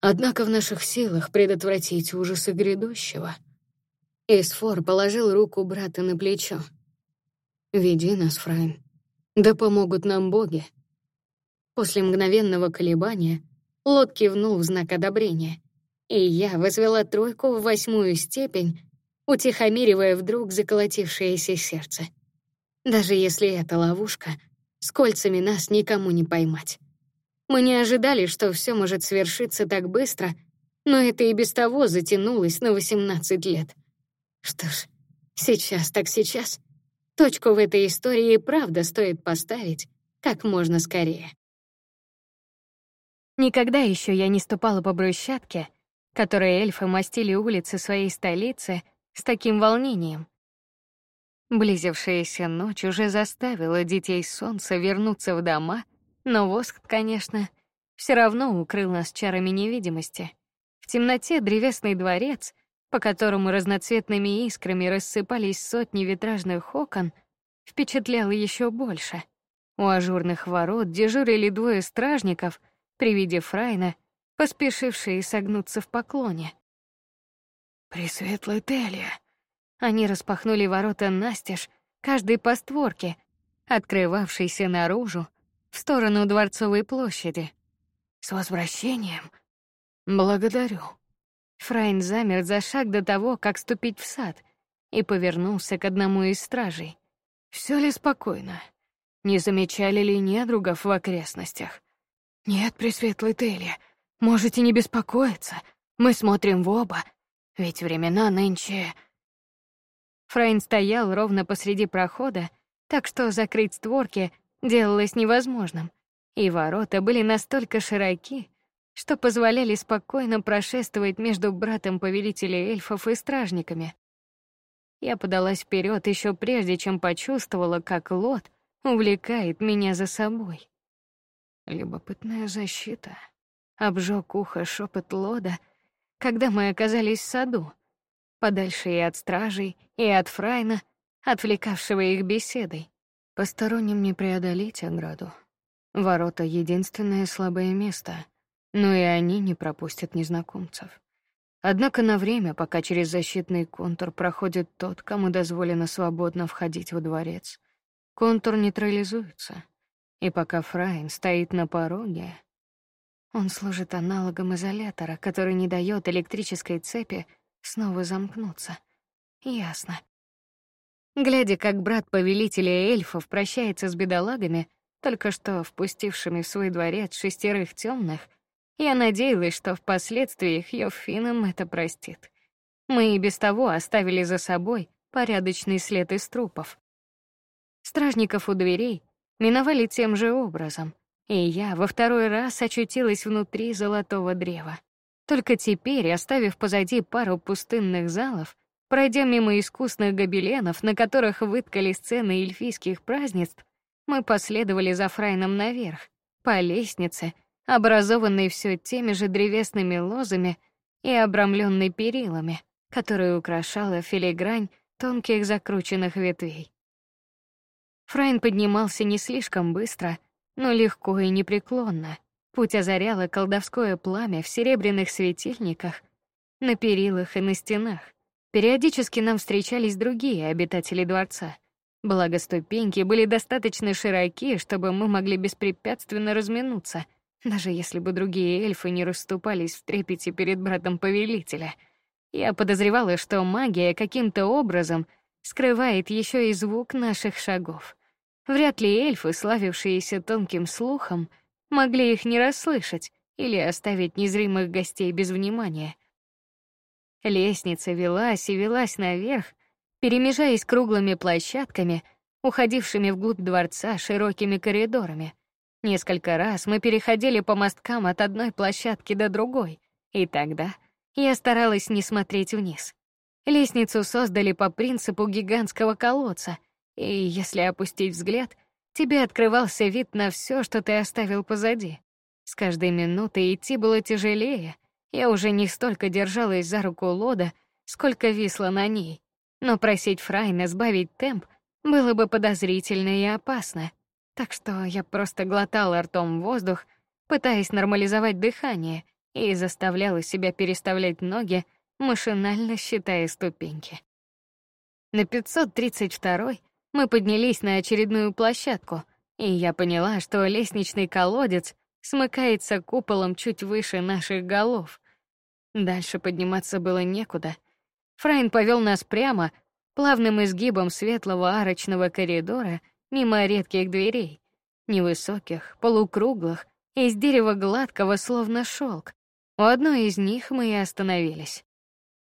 однако в наших силах предотвратить ужасы грядущего. Эсфор положил руку брата на плечо. «Веди нас, Фрайн. Да помогут нам боги». После мгновенного колебания Лот кивнул в знак одобрения, и я возвела тройку в восьмую степень утихомиривая вдруг заколотившееся сердце. Даже если это ловушка, с кольцами нас никому не поймать. Мы не ожидали, что все может свершиться так быстро, но это и без того затянулось на 18 лет. Что ж, сейчас так сейчас. Точку в этой истории правда стоит поставить как можно скорее. Никогда еще я не ступала по брусчатке, которой эльфы мастили улицы своей столицы — с таким волнением. Близившаяся ночь уже заставила детей солнца вернуться в дома Но воск, конечно, все равно укрыл нас чарами невидимости. В темноте древесный дворец, по которому разноцветными искрами рассыпались сотни витражных окон, впечатлял еще больше. У ажурных ворот дежурили двое стражников, при виде Фрайна, поспешившие согнуться в поклоне. Пресветлая Телия. Они распахнули ворота настежь, каждой по створке, открывавшейся наружу, в сторону Дворцовой площади. С возвращением. Благодарю. Фрайн замер за шаг до того, как ступить в сад, и повернулся к одному из стражей. Все ли спокойно? Не замечали ли недругов в окрестностях? Нет, Пресветлый Телия, можете не беспокоиться. Мы смотрим в оба, ведь времена нынче... Фрайн стоял ровно посреди прохода, так что закрыть створки делалось невозможным, и ворота были настолько широки, что позволяли спокойно прошествовать между братом повелителя эльфов и стражниками. Я подалась вперед еще прежде, чем почувствовала, как Лот увлекает меня за собой. Любопытная защита. Обжег ухо шепот Лода, когда мы оказались в саду, подальше и от стражей, и от Фрайна, отвлекавшего их беседой. Посторонним не преодолеть ограду. Ворота — единственное слабое место, но и они не пропустят незнакомцев. Однако на время, пока через защитный контур проходит тот, кому дозволено свободно входить во дворец, контур нейтрализуется — и пока Фрайн стоит на пороге, он служит аналогом изолятора, который не дает электрической цепи снова замкнуться. Ясно. Глядя, как брат повелителя эльфов прощается с бедолагами, только что впустившими в свой дворец шестерых темных, я надеялась, что впоследствии Хьёффинам это простит. Мы и без того оставили за собой порядочный след из трупов. Стражников у дверей миновали тем же образом, и я во второй раз очутилась внутри золотого древа. Только теперь, оставив позади пару пустынных залов, пройдя мимо искусных гобеленов, на которых выткали сцены эльфийских празднеств, мы последовали за Фрайном наверх, по лестнице, образованной все теми же древесными лозами и обрамленной перилами, которые украшала филигрань тонких закрученных ветвей. Фрайн поднимался не слишком быстро, но легко и непреклонно. Путь озаряло колдовское пламя в серебряных светильниках, на перилах и на стенах. Периодически нам встречались другие обитатели дворца. Благо ступеньки были достаточно широки, чтобы мы могли беспрепятственно разминуться, даже если бы другие эльфы не расступались в трепете перед братом повелителя. Я подозревала, что магия каким-то образом — скрывает еще и звук наших шагов. Вряд ли эльфы, славившиеся тонким слухом, могли их не расслышать или оставить незримых гостей без внимания. Лестница велась и велась наверх, перемежаясь круглыми площадками, уходившими вглубь дворца широкими коридорами. Несколько раз мы переходили по мосткам от одной площадки до другой, и тогда я старалась не смотреть вниз. Лестницу создали по принципу гигантского колодца, и если опустить взгляд, тебе открывался вид на все, что ты оставил позади. С каждой минутой идти было тяжелее. Я уже не столько держалась за руку Лода, сколько висла на ней. Но просить Фрайна сбавить темп было бы подозрительно и опасно. Так что я просто глотала ртом воздух, пытаясь нормализовать дыхание, и заставляла себя переставлять ноги, машинально считая ступеньки. На 532-й мы поднялись на очередную площадку, и я поняла, что лестничный колодец смыкается куполом чуть выше наших голов. Дальше подниматься было некуда. Фрайн повел нас прямо, плавным изгибом светлого арочного коридора, мимо редких дверей, невысоких, полукруглых, из дерева гладкого, словно шелк. У одной из них мы и остановились.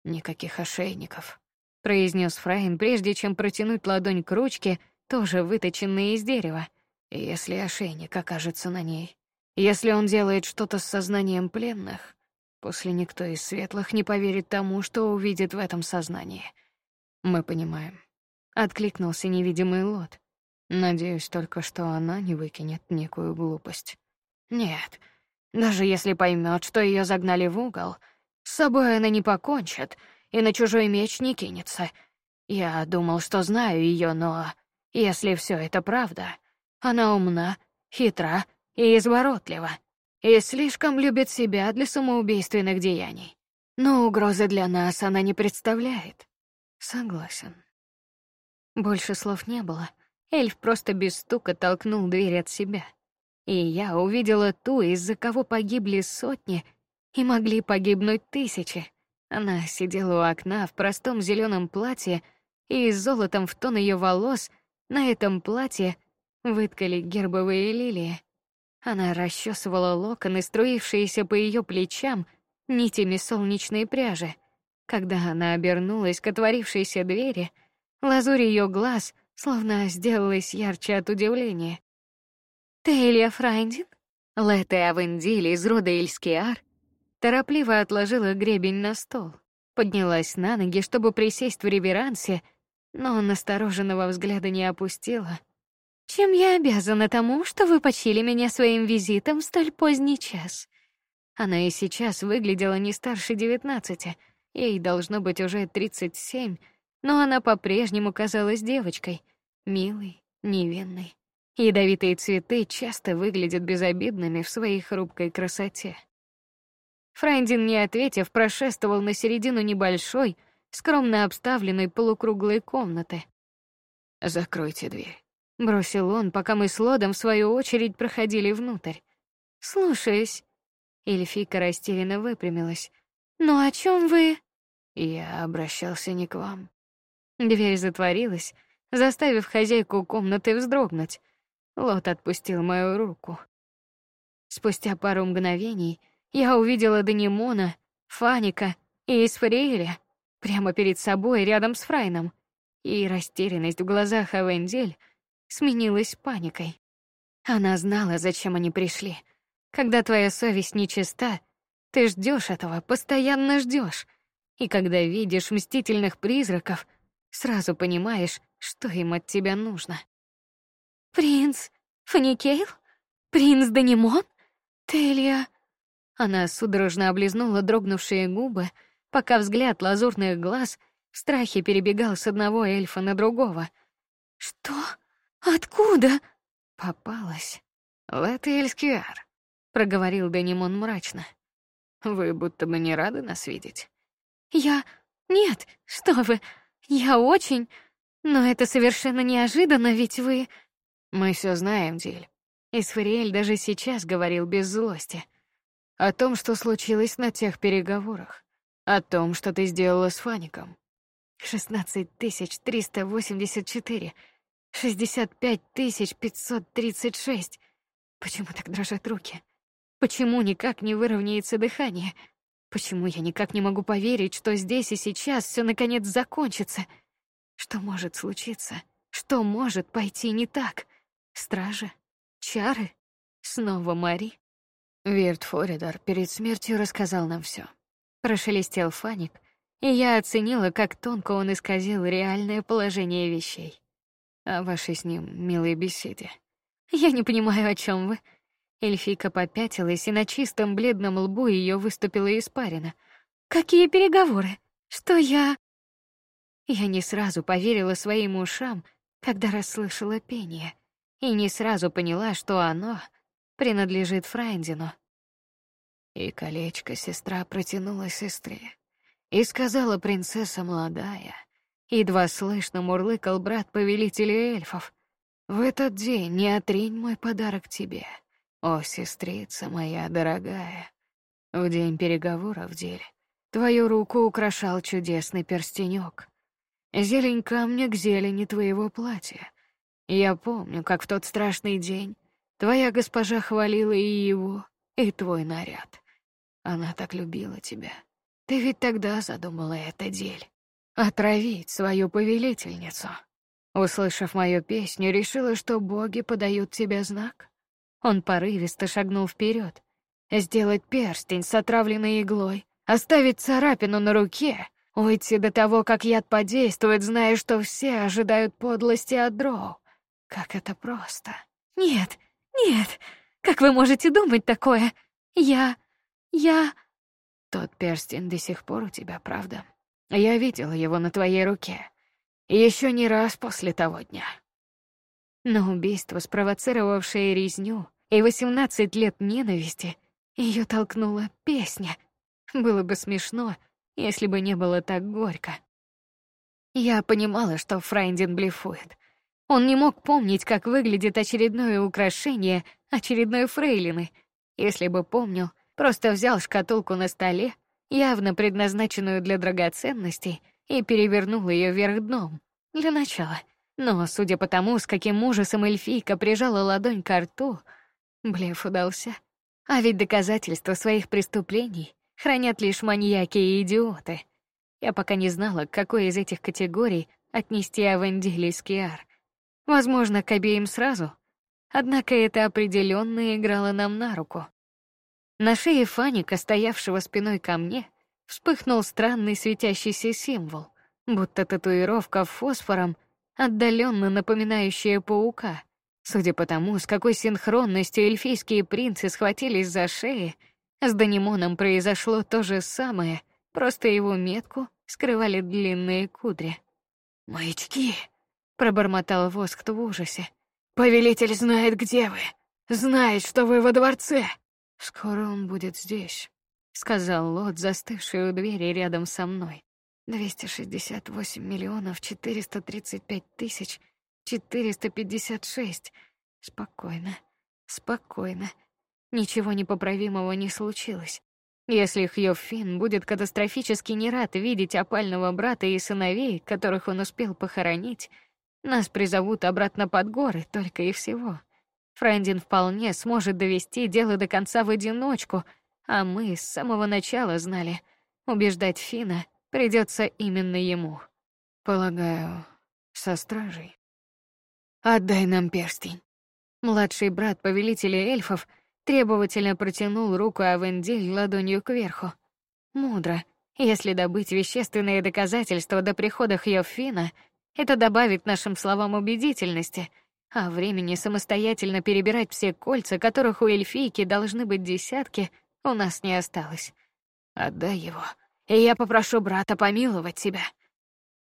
Никаких ошейников, произнес Фрайн, прежде чем протянуть ладонь к ручке, тоже выточенной из дерева. Если ошейник окажется на ней, если он делает что-то с сознанием пленных, после никто из светлых не поверит тому, что увидит в этом сознании. Мы понимаем. Откликнулся невидимый лот. Надеюсь только, что она не выкинет некую глупость. Нет, даже если поймет, что ее загнали в угол, с собой она не покончит и на чужой меч не кинется. Я думал, что знаю ее, но если все это правда, она умна, хитра и изворотлива, и слишком любит себя для самоубийственных деяний. Но угрозы для нас она не представляет. Согласен. Больше слов не было. Эльф просто без стука толкнул дверь от себя. И я увидела ту, из-за кого погибли сотни и могли погибнуть тысячи. Она сидела у окна в простом зеленом платье, и золотом в тон ее волос на этом платье выткали гербовые лилии. Она расчесывала локоны, струившиеся по ее плечам нитями солнечной пряжи. Когда она обернулась к отворившейся двери, лазурь ее глаз словно сделалась ярче от удивления. «Ты Илья Фрайндин?» Летте Авендиль из рода Ильскиар торопливо отложила гребень на стол, поднялась на ноги, чтобы присесть в реверансе, но настороженного взгляда не опустила. «Чем я обязана тому, что вы почили меня своим визитом в столь поздний час?» Она и сейчас выглядела не старше девятнадцати, ей должно быть уже тридцать семь, но она по-прежнему казалась девочкой, милой, невинной. Ядовитые цветы часто выглядят безобидными в своей хрупкой красоте. Фрайндин, не ответив, прошествовал на середину небольшой, скромно обставленной полукруглой комнаты. «Закройте дверь», — бросил он, пока мы с Лодом в свою очередь проходили внутрь. «Слушаюсь». Эльфика растерянно выпрямилась. «Ну о чем вы?» «Я обращался не к вам». Дверь затворилась, заставив хозяйку комнаты вздрогнуть. Лот отпустил мою руку. Спустя пару мгновений я увидела Данимона, Фаника и Исфариэля прямо перед собой, рядом с Фрайном, и растерянность в глазах Авендель сменилась паникой. Она знала, зачем они пришли. Когда твоя совесть нечиста, ты ждешь этого, постоянно ждешь, и когда видишь мстительных призраков, сразу понимаешь, что им от тебя нужно. Принц Фаникейл? Принц Данимон? Телия? Она судорожно облизнула дрогнувшие губы, пока взгляд лазурных глаз в страхе перебегал с одного эльфа на другого. Что? Откуда? Попалась. Лательскиар, проговорил Денимон мрачно. Вы будто бы не рады нас видеть. Я Нет, что вы? Я очень, но это совершенно неожиданно, ведь вы Мы все знаем, Диль. Исфариэль даже сейчас говорил без злости о том, что случилось на тех переговорах, о том, что ты сделала с Фаником. Шестнадцать тысяч триста восемьдесят четыре, шестьдесят пять тысяч пятьсот тридцать шесть. Почему так дрожат руки? Почему никак не выровняется дыхание? Почему я никак не могу поверить, что здесь и сейчас все наконец закончится? Что может случиться? Что может пойти не так? Стражи? Чары? Снова Мари? Вирт Форидар перед смертью рассказал нам все. Прошелестел Фаник, и я оценила, как тонко он исказил реальное положение вещей. О вашей с ним милой беседе. Я не понимаю, о чем вы. Эльфика попятилась, и на чистом бледном лбу ее выступила испарина. Какие переговоры? Что я? Я не сразу поверила своим ушам, когда расслышала пение, и не сразу поняла, что оно принадлежит Фрайндину. И колечко сестра протянула сестре. И сказала принцесса молодая. Едва слышно мурлыкал брат повелителя эльфов. В этот день не отринь мой подарок тебе, о сестрица моя дорогая. В день переговоров, деле, твою руку украшал чудесный перстенек. Зелень камня к зелени твоего платья. Я помню, как в тот страшный день твоя госпожа хвалила и его, и твой наряд. Она так любила тебя. Ты ведь тогда задумала это дель. Отравить свою повелительницу. Услышав мою песню, решила, что боги подают тебе знак. Он порывисто шагнул вперед. Сделать перстень с отравленной иглой, оставить царапину на руке, уйти до того, как яд подействует, зная, что все ожидают подлости от дроу. Как это просто. Нет, нет. Как вы можете думать такое? Я я Тот перстень до сих пор у тебя, правда? Я видела его на твоей руке. Еще не раз после того дня. Но убийство, спровоцировавшее резню, и восемнадцать лет ненависти, ее толкнула песня. Было бы смешно, если бы не было так горько. Я понимала, что Фрайндин блефует. Он не мог помнить, как выглядит очередное украшение очередной фрейлины. Если бы помнил, просто взял шкатулку на столе, явно предназначенную для драгоценностей, и перевернул ее вверх дном. Для начала. Но, судя по тому, с каким ужасом эльфийка прижала ладонь к рту, блеф удался. А ведь доказательства своих преступлений хранят лишь маньяки и идиоты. Я пока не знала, к какой из этих категорий отнести Авендиль и Скиар. Возможно, к обеим сразу. Однако это определенно играло нам на руку. На шее Фаника, стоявшего спиной ко мне, вспыхнул странный светящийся символ, будто татуировка фосфором, отдаленно напоминающая паука. Судя по тому, с какой синхронностью эльфийские принцы схватились за шеи, с Данимоном произошло то же самое, просто его метку скрывали длинные кудри. «Маячки!» — пробормотал Воск в ужасе. «Повелитель знает, где вы! Знает, что вы во дворце!» «Скоро он будет здесь», — сказал Лот, застывший у двери рядом со мной. «Двести шестьдесят восемь миллионов четыреста тридцать пять тысяч четыреста пятьдесят шесть. Спокойно, спокойно. Ничего непоправимого не случилось. Если Хьёфин будет катастрофически не рад видеть опального брата и сыновей, которых он успел похоронить, нас призовут обратно под горы только и всего. Френдин вполне сможет довести дело до конца в одиночку, а мы с самого начала знали, убеждать Фина придется именно ему. Полагаю, со стражей. Отдай нам перстень. Младший брат повелителя эльфов требовательно протянул руку Авендель ладонью кверху. Мудро. Если добыть вещественные доказательства до прихода Хьёфина, это добавит нашим словам убедительности, а времени самостоятельно перебирать все кольца, которых у эльфийки должны быть десятки, у нас не осталось. Отдай его, и я попрошу брата помиловать тебя.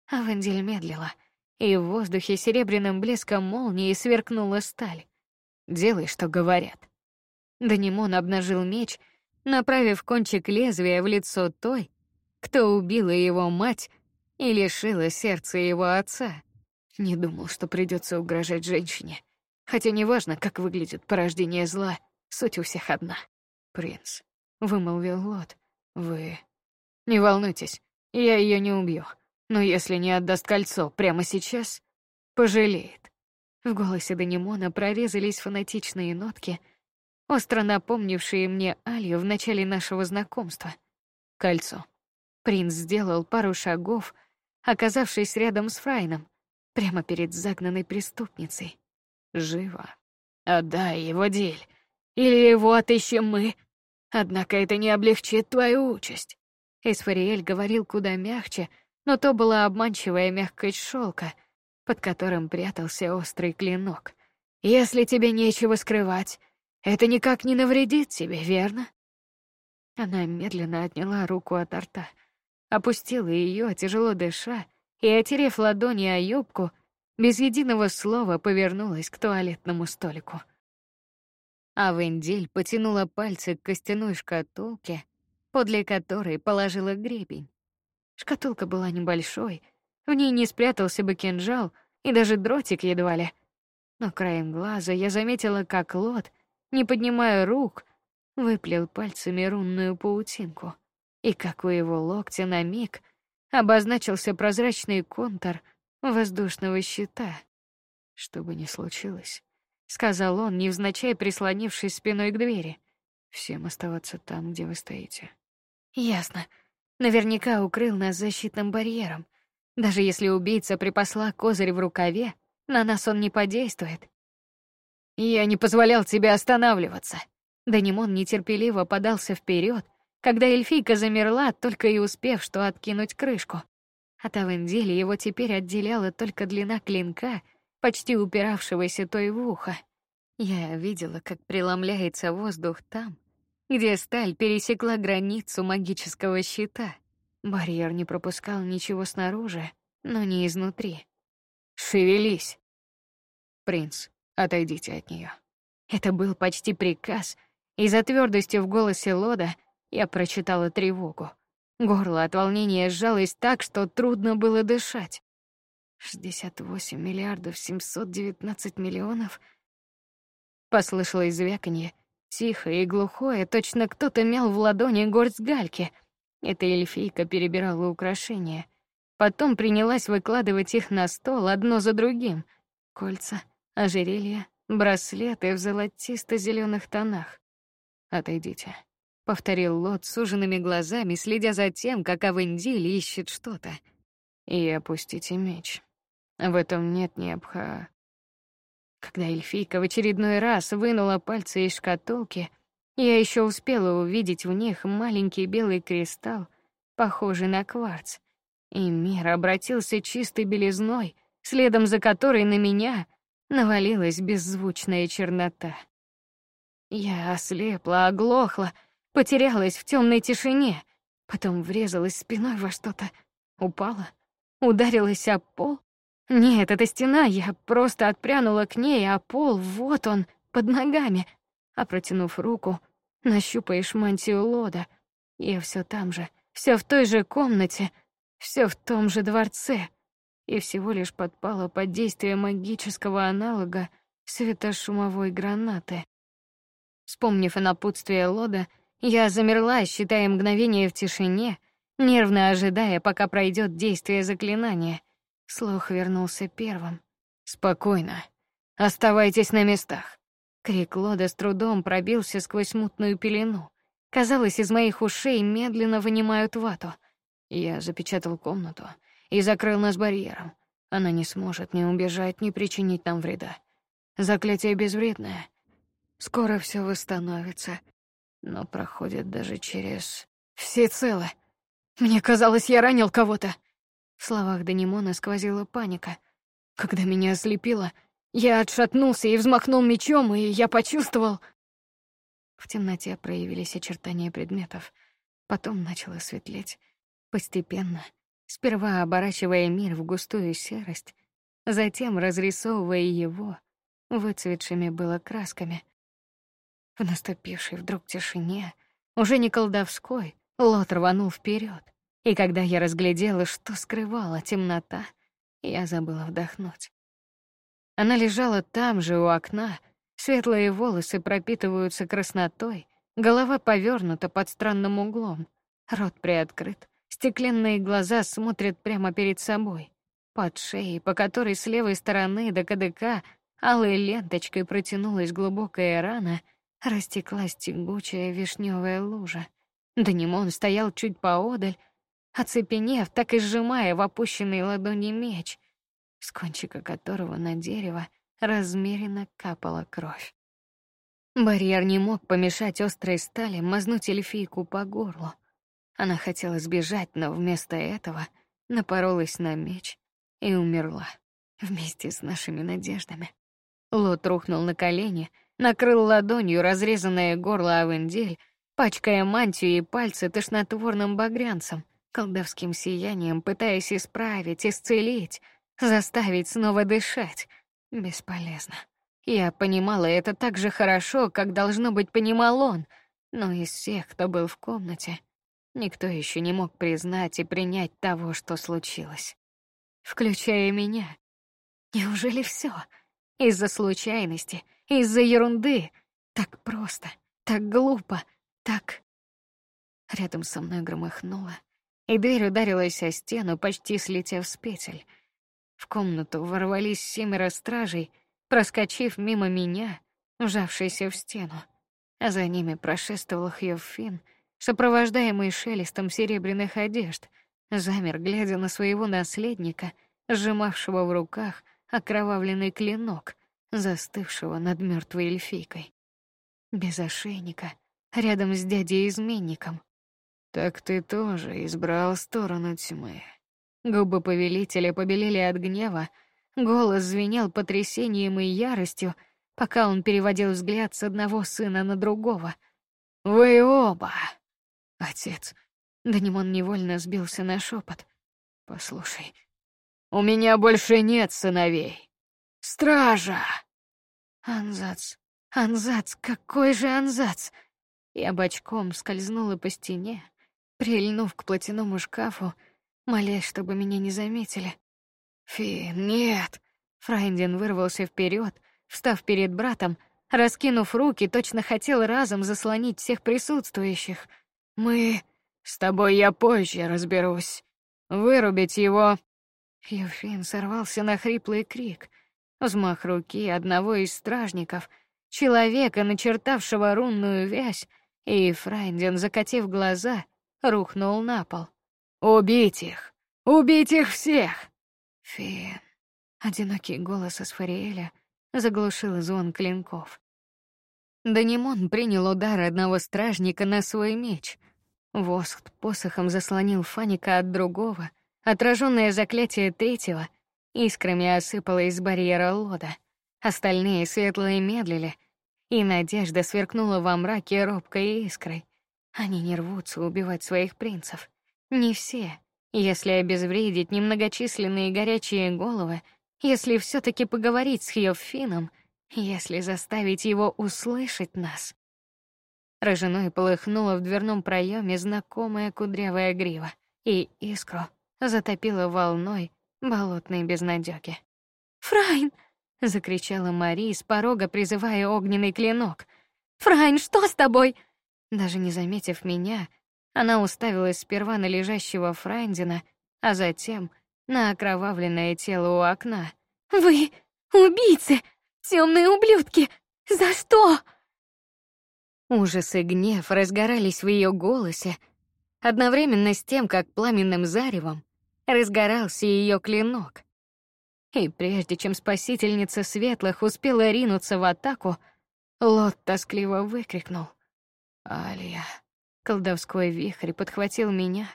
Авендель медлила, и в воздухе серебряным блеском молнии сверкнула сталь. Делай, что говорят. Данимон обнажил меч, направив кончик лезвия в лицо той, кто убила его мать и лишила сердца его отца. Не думал, что придется угрожать женщине. Хотя неважно, как выглядит порождение зла, суть у всех одна. Принц, вымолвил Лот. Вы не волнуйтесь, я ее не убью. Но если не отдаст кольцо прямо сейчас, пожалеет. В голосе Данимона прорезались фанатичные нотки, остро напомнившие мне Алью в начале нашего знакомства. Кольцо. Принц сделал пару шагов, оказавшись рядом с Фрайном, прямо перед загнанной преступницей. Живо. Отдай его, Диль, или его отыщем мы. Однако это не облегчит твою участь. Эсфариэль говорил куда мягче, но то была обманчивая мягкость шелка, под которым прятался острый клинок. Если тебе нечего скрывать, это никак не навредит тебе, верно? Она медленно отняла руку от рта, опустила ее, тяжело дыша, и, отерев ладони о юбку, без единого слова повернулась к туалетному столику. А Вендель потянула пальцы к костяной шкатулке, подле которой положила гребень. Шкатулка была небольшой, в ней не спрятался бы кинжал и даже дротик едва ли. Но краем глаза я заметила, как Лот не поднимая рук, выплел пальцами рунную паутинку, и как у его локтя на миг обозначился прозрачный контур воздушного щита. Что бы ни случилось, сказал он, невзначай прислонившись спиной к двери, всем оставаться там, где вы стоите. Ясно. Наверняка укрыл нас защитным барьером. Даже если убийца припасла козырь в рукаве, на нас он не подействует. Я не позволял тебе останавливаться. Данимон нетерпеливо подался вперед, когда эльфийка замерла, только и успев что откинуть крышку. От Авенделя его теперь отделяла только длина клинка почти упиравшегося той в ухо. Я видела, как преломляется воздух там, где сталь пересекла границу магического щита. Барьер не пропускал ничего снаружи, но не изнутри. Шевелись. Принц, отойдите от нее. Это был почти приказ, и за твердостью в голосе Лода я прочитала тревогу. Горло от волнения сжалось так, что трудно было дышать. 68 миллиардов 719 миллионов. Послышалось звяканье, тихое и глухое, точно кто-то мял в ладони горсть гальки. Эта эльфийка перебирала украшения. Потом принялась выкладывать их на стол одно за другим. Кольца, ожерелья, браслеты в золотисто зеленых тонах. Отойдите, повторил Лот с суженными глазами, следя за тем, как Авендиль ищет что-то. И опустите меч. В этом нет необха. Когда эльфийка в очередной раз вынула пальцы из шкатулки, я еще успела увидеть в них маленький белый кристалл, похожий на кварц. И мир обратился чистой белизной, следом за которой на меня навалилась беззвучная чернота. Я ослепла, оглохла, потерялась в темной тишине, потом врезалась спиной во что-то, упала, ударилась о пол. Нет, это стена, я просто отпрянула к ней, а пол вот он под ногами. А протянув руку, нащупаешь мантию Лода. Я все там же, все в той же комнате, все в том же дворце, и всего лишь подпала под действие магического аналога светошумовой гранаты. Вспомнив о напутствии Лода, я замерла, считая мгновение в тишине, нервно ожидая, пока пройдет действие заклинания. Слух вернулся первым. Спокойно. Оставайтесь на местах. Крик Лода с трудом пробился сквозь мутную пелену. Казалось, из моих ушей медленно вынимают вату. Я запечатал комнату и закрыл нас барьером. Она не сможет ни убежать, ни причинить нам вреда. Заклятие безвредное. Скоро все восстановится, но проходит даже через... Все целы. Мне казалось, я ранил кого-то. В словах Данимона сквозила паника. Когда меня ослепило, я отшатнулся и взмахнул мечом, и я почувствовал... В темноте проявились очертания предметов. Потом начало светлеть. Постепенно, сперва оборачивая мир в густую серость, затем разрисовывая его выцветшими было красками. В наступившей вдруг тишине, уже не колдовской, лот рванул вперед, и когда я разглядела, что скрывала темнота, я забыла вдохнуть. Она лежала там же у окна, светлые волосы пропитываются краснотой, голова повернута под странным углом, рот приоткрыт, стеклянные глаза смотрят прямо перед собой. Под шеей, по которой с левой стороны до кадыка алой ленточкой протянулась глубокая рана, растеклась тягучая вишневая лужа. Данимон стоял чуть поодаль, оцепенев, так и сжимая в опущенной ладони меч, с кончика которого на дерево размеренно капала кровь. Барьер не мог помешать острой стали мазнуть эльфийку по горлу. Она хотела сбежать, но вместо этого напоролась на меч и умерла вместе с нашими надеждами. Лот рухнул на колени, накрыл ладонью разрезанное горло Авендель, пачкая мантию и пальцы тошнотворным багрянцем, колдовским сиянием пытаясь исправить, исцелить, заставить снова дышать. Бесполезно. Я понимала это так же хорошо, как должно быть понимал он, но из всех, кто был в комнате, никто еще не мог признать и принять того, что случилось, включая меня. Неужели все из-за случайности, из-за ерунды? Так просто, так глупо, так Рядом со мной громыхнуло, и дверь ударилась о стену, почти слетев с петель. В комнату ворвались семеро стражей, проскочив мимо меня, вжавшиеся в стену. А за ними прошествовал Хьёфин, сопровождаемый шелестом серебряных одежд, замер, глядя на своего наследника, сжимавшего в руках окровавленный клинок, застывшего над мертвой эльфийкой. Без ошейника, рядом с дядей-изменником, так ты тоже избрал сторону тьмы. Губы повелителя побелели от гнева, Голос звенел потрясением и яростью, пока он переводил взгляд с одного сына на другого. Вы оба. Отец. Данимон невольно сбился на шепот. Послушай, у меня больше нет сыновей. Стража. Анзац. Анзац, какой же анзац? Я бочком скользнула по стене, прильнув к платяному шкафу, молясь, чтобы меня не заметили. Фи, нет. Фрайндин вырвался вперед, встав перед братом, раскинув руки, точно хотел разом заслонить всех присутствующих. Мы с тобой я позже разберусь. Вырубить его. Евфин сорвался на хриплый крик. Взмах руки одного из стражников, человека, начертавшего рунную вязь, и Фрайнден, закатив глаза, рухнул на пол. Убить их! Убить их всех! Фин. Одинокий голос Асфариэля заглушил звон клинков. Данимон принял удар одного стражника на свой меч. Воск посохом заслонил Фаника от другого, отраженное заклятие третьего искрами осыпало из барьера лода. Остальные светлые медлили, и надежда сверкнула во мраке робкой искрой. Они не рвутся убивать своих принцев. Не все, если обезвредить немногочисленные горячие головы, если все таки поговорить с Хьёфином, если заставить его услышать нас. Роженой полыхнула в дверном проеме знакомая кудрявая грива, и искру затопила волной болотной безнадёги. «Фрайн!» — закричала Мари с порога, призывая огненный клинок. «Фрайн, что с тобой?» Даже не заметив меня, она уставилась сперва на лежащего Фрайндина, а затем на окровавленное тело у окна. Вы убийцы, темные ублюдки. За что? Ужас и гнев разгорались в ее голосе, одновременно с тем, как пламенным заревом разгорался ее клинок. И прежде чем спасительница светлых успела ринуться в атаку, Лот тоскливо выкрикнул: "Алия!" Колдовской вихрь подхватил меня,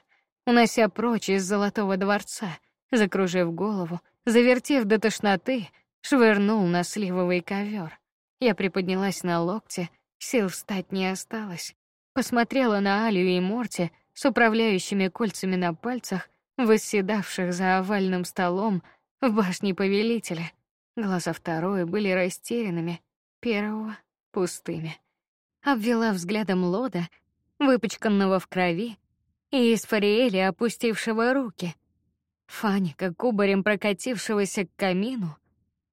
унося прочь из золотого дворца, закружив голову, завертев до тошноты, швырнул на сливовый ковер. Я приподнялась на локте, сил встать не осталось. Посмотрела на Алию и Морти с управляющими кольцами на пальцах, восседавших за овальным столом в башне повелителя. Глаза второй были растерянными, первого пустыми. Обвела взглядом Лода, выпачканного в крови, и из Фариэля, опустившего руки. Фаника, кубарем прокатившегося к камину,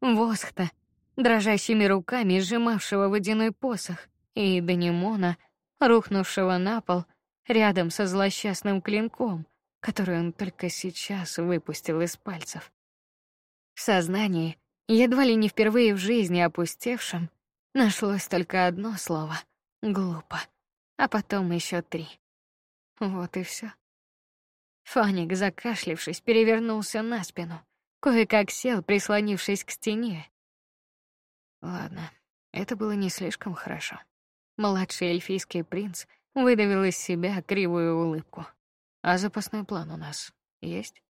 Восхта, дрожащими руками сжимавшего водяной посох, и Данимона, рухнувшего на пол рядом со злосчастным клинком, который он только сейчас выпустил из пальцев. В сознании, едва ли не впервые в жизни опустевшем, нашлось только одно слово — глупо а потом еще три. Вот и все. Фаник, закашлившись, перевернулся на спину, кое-как сел, прислонившись к стене. Ладно, это было не слишком хорошо. Младший эльфийский принц выдавил из себя кривую улыбку. А запасной план у нас есть?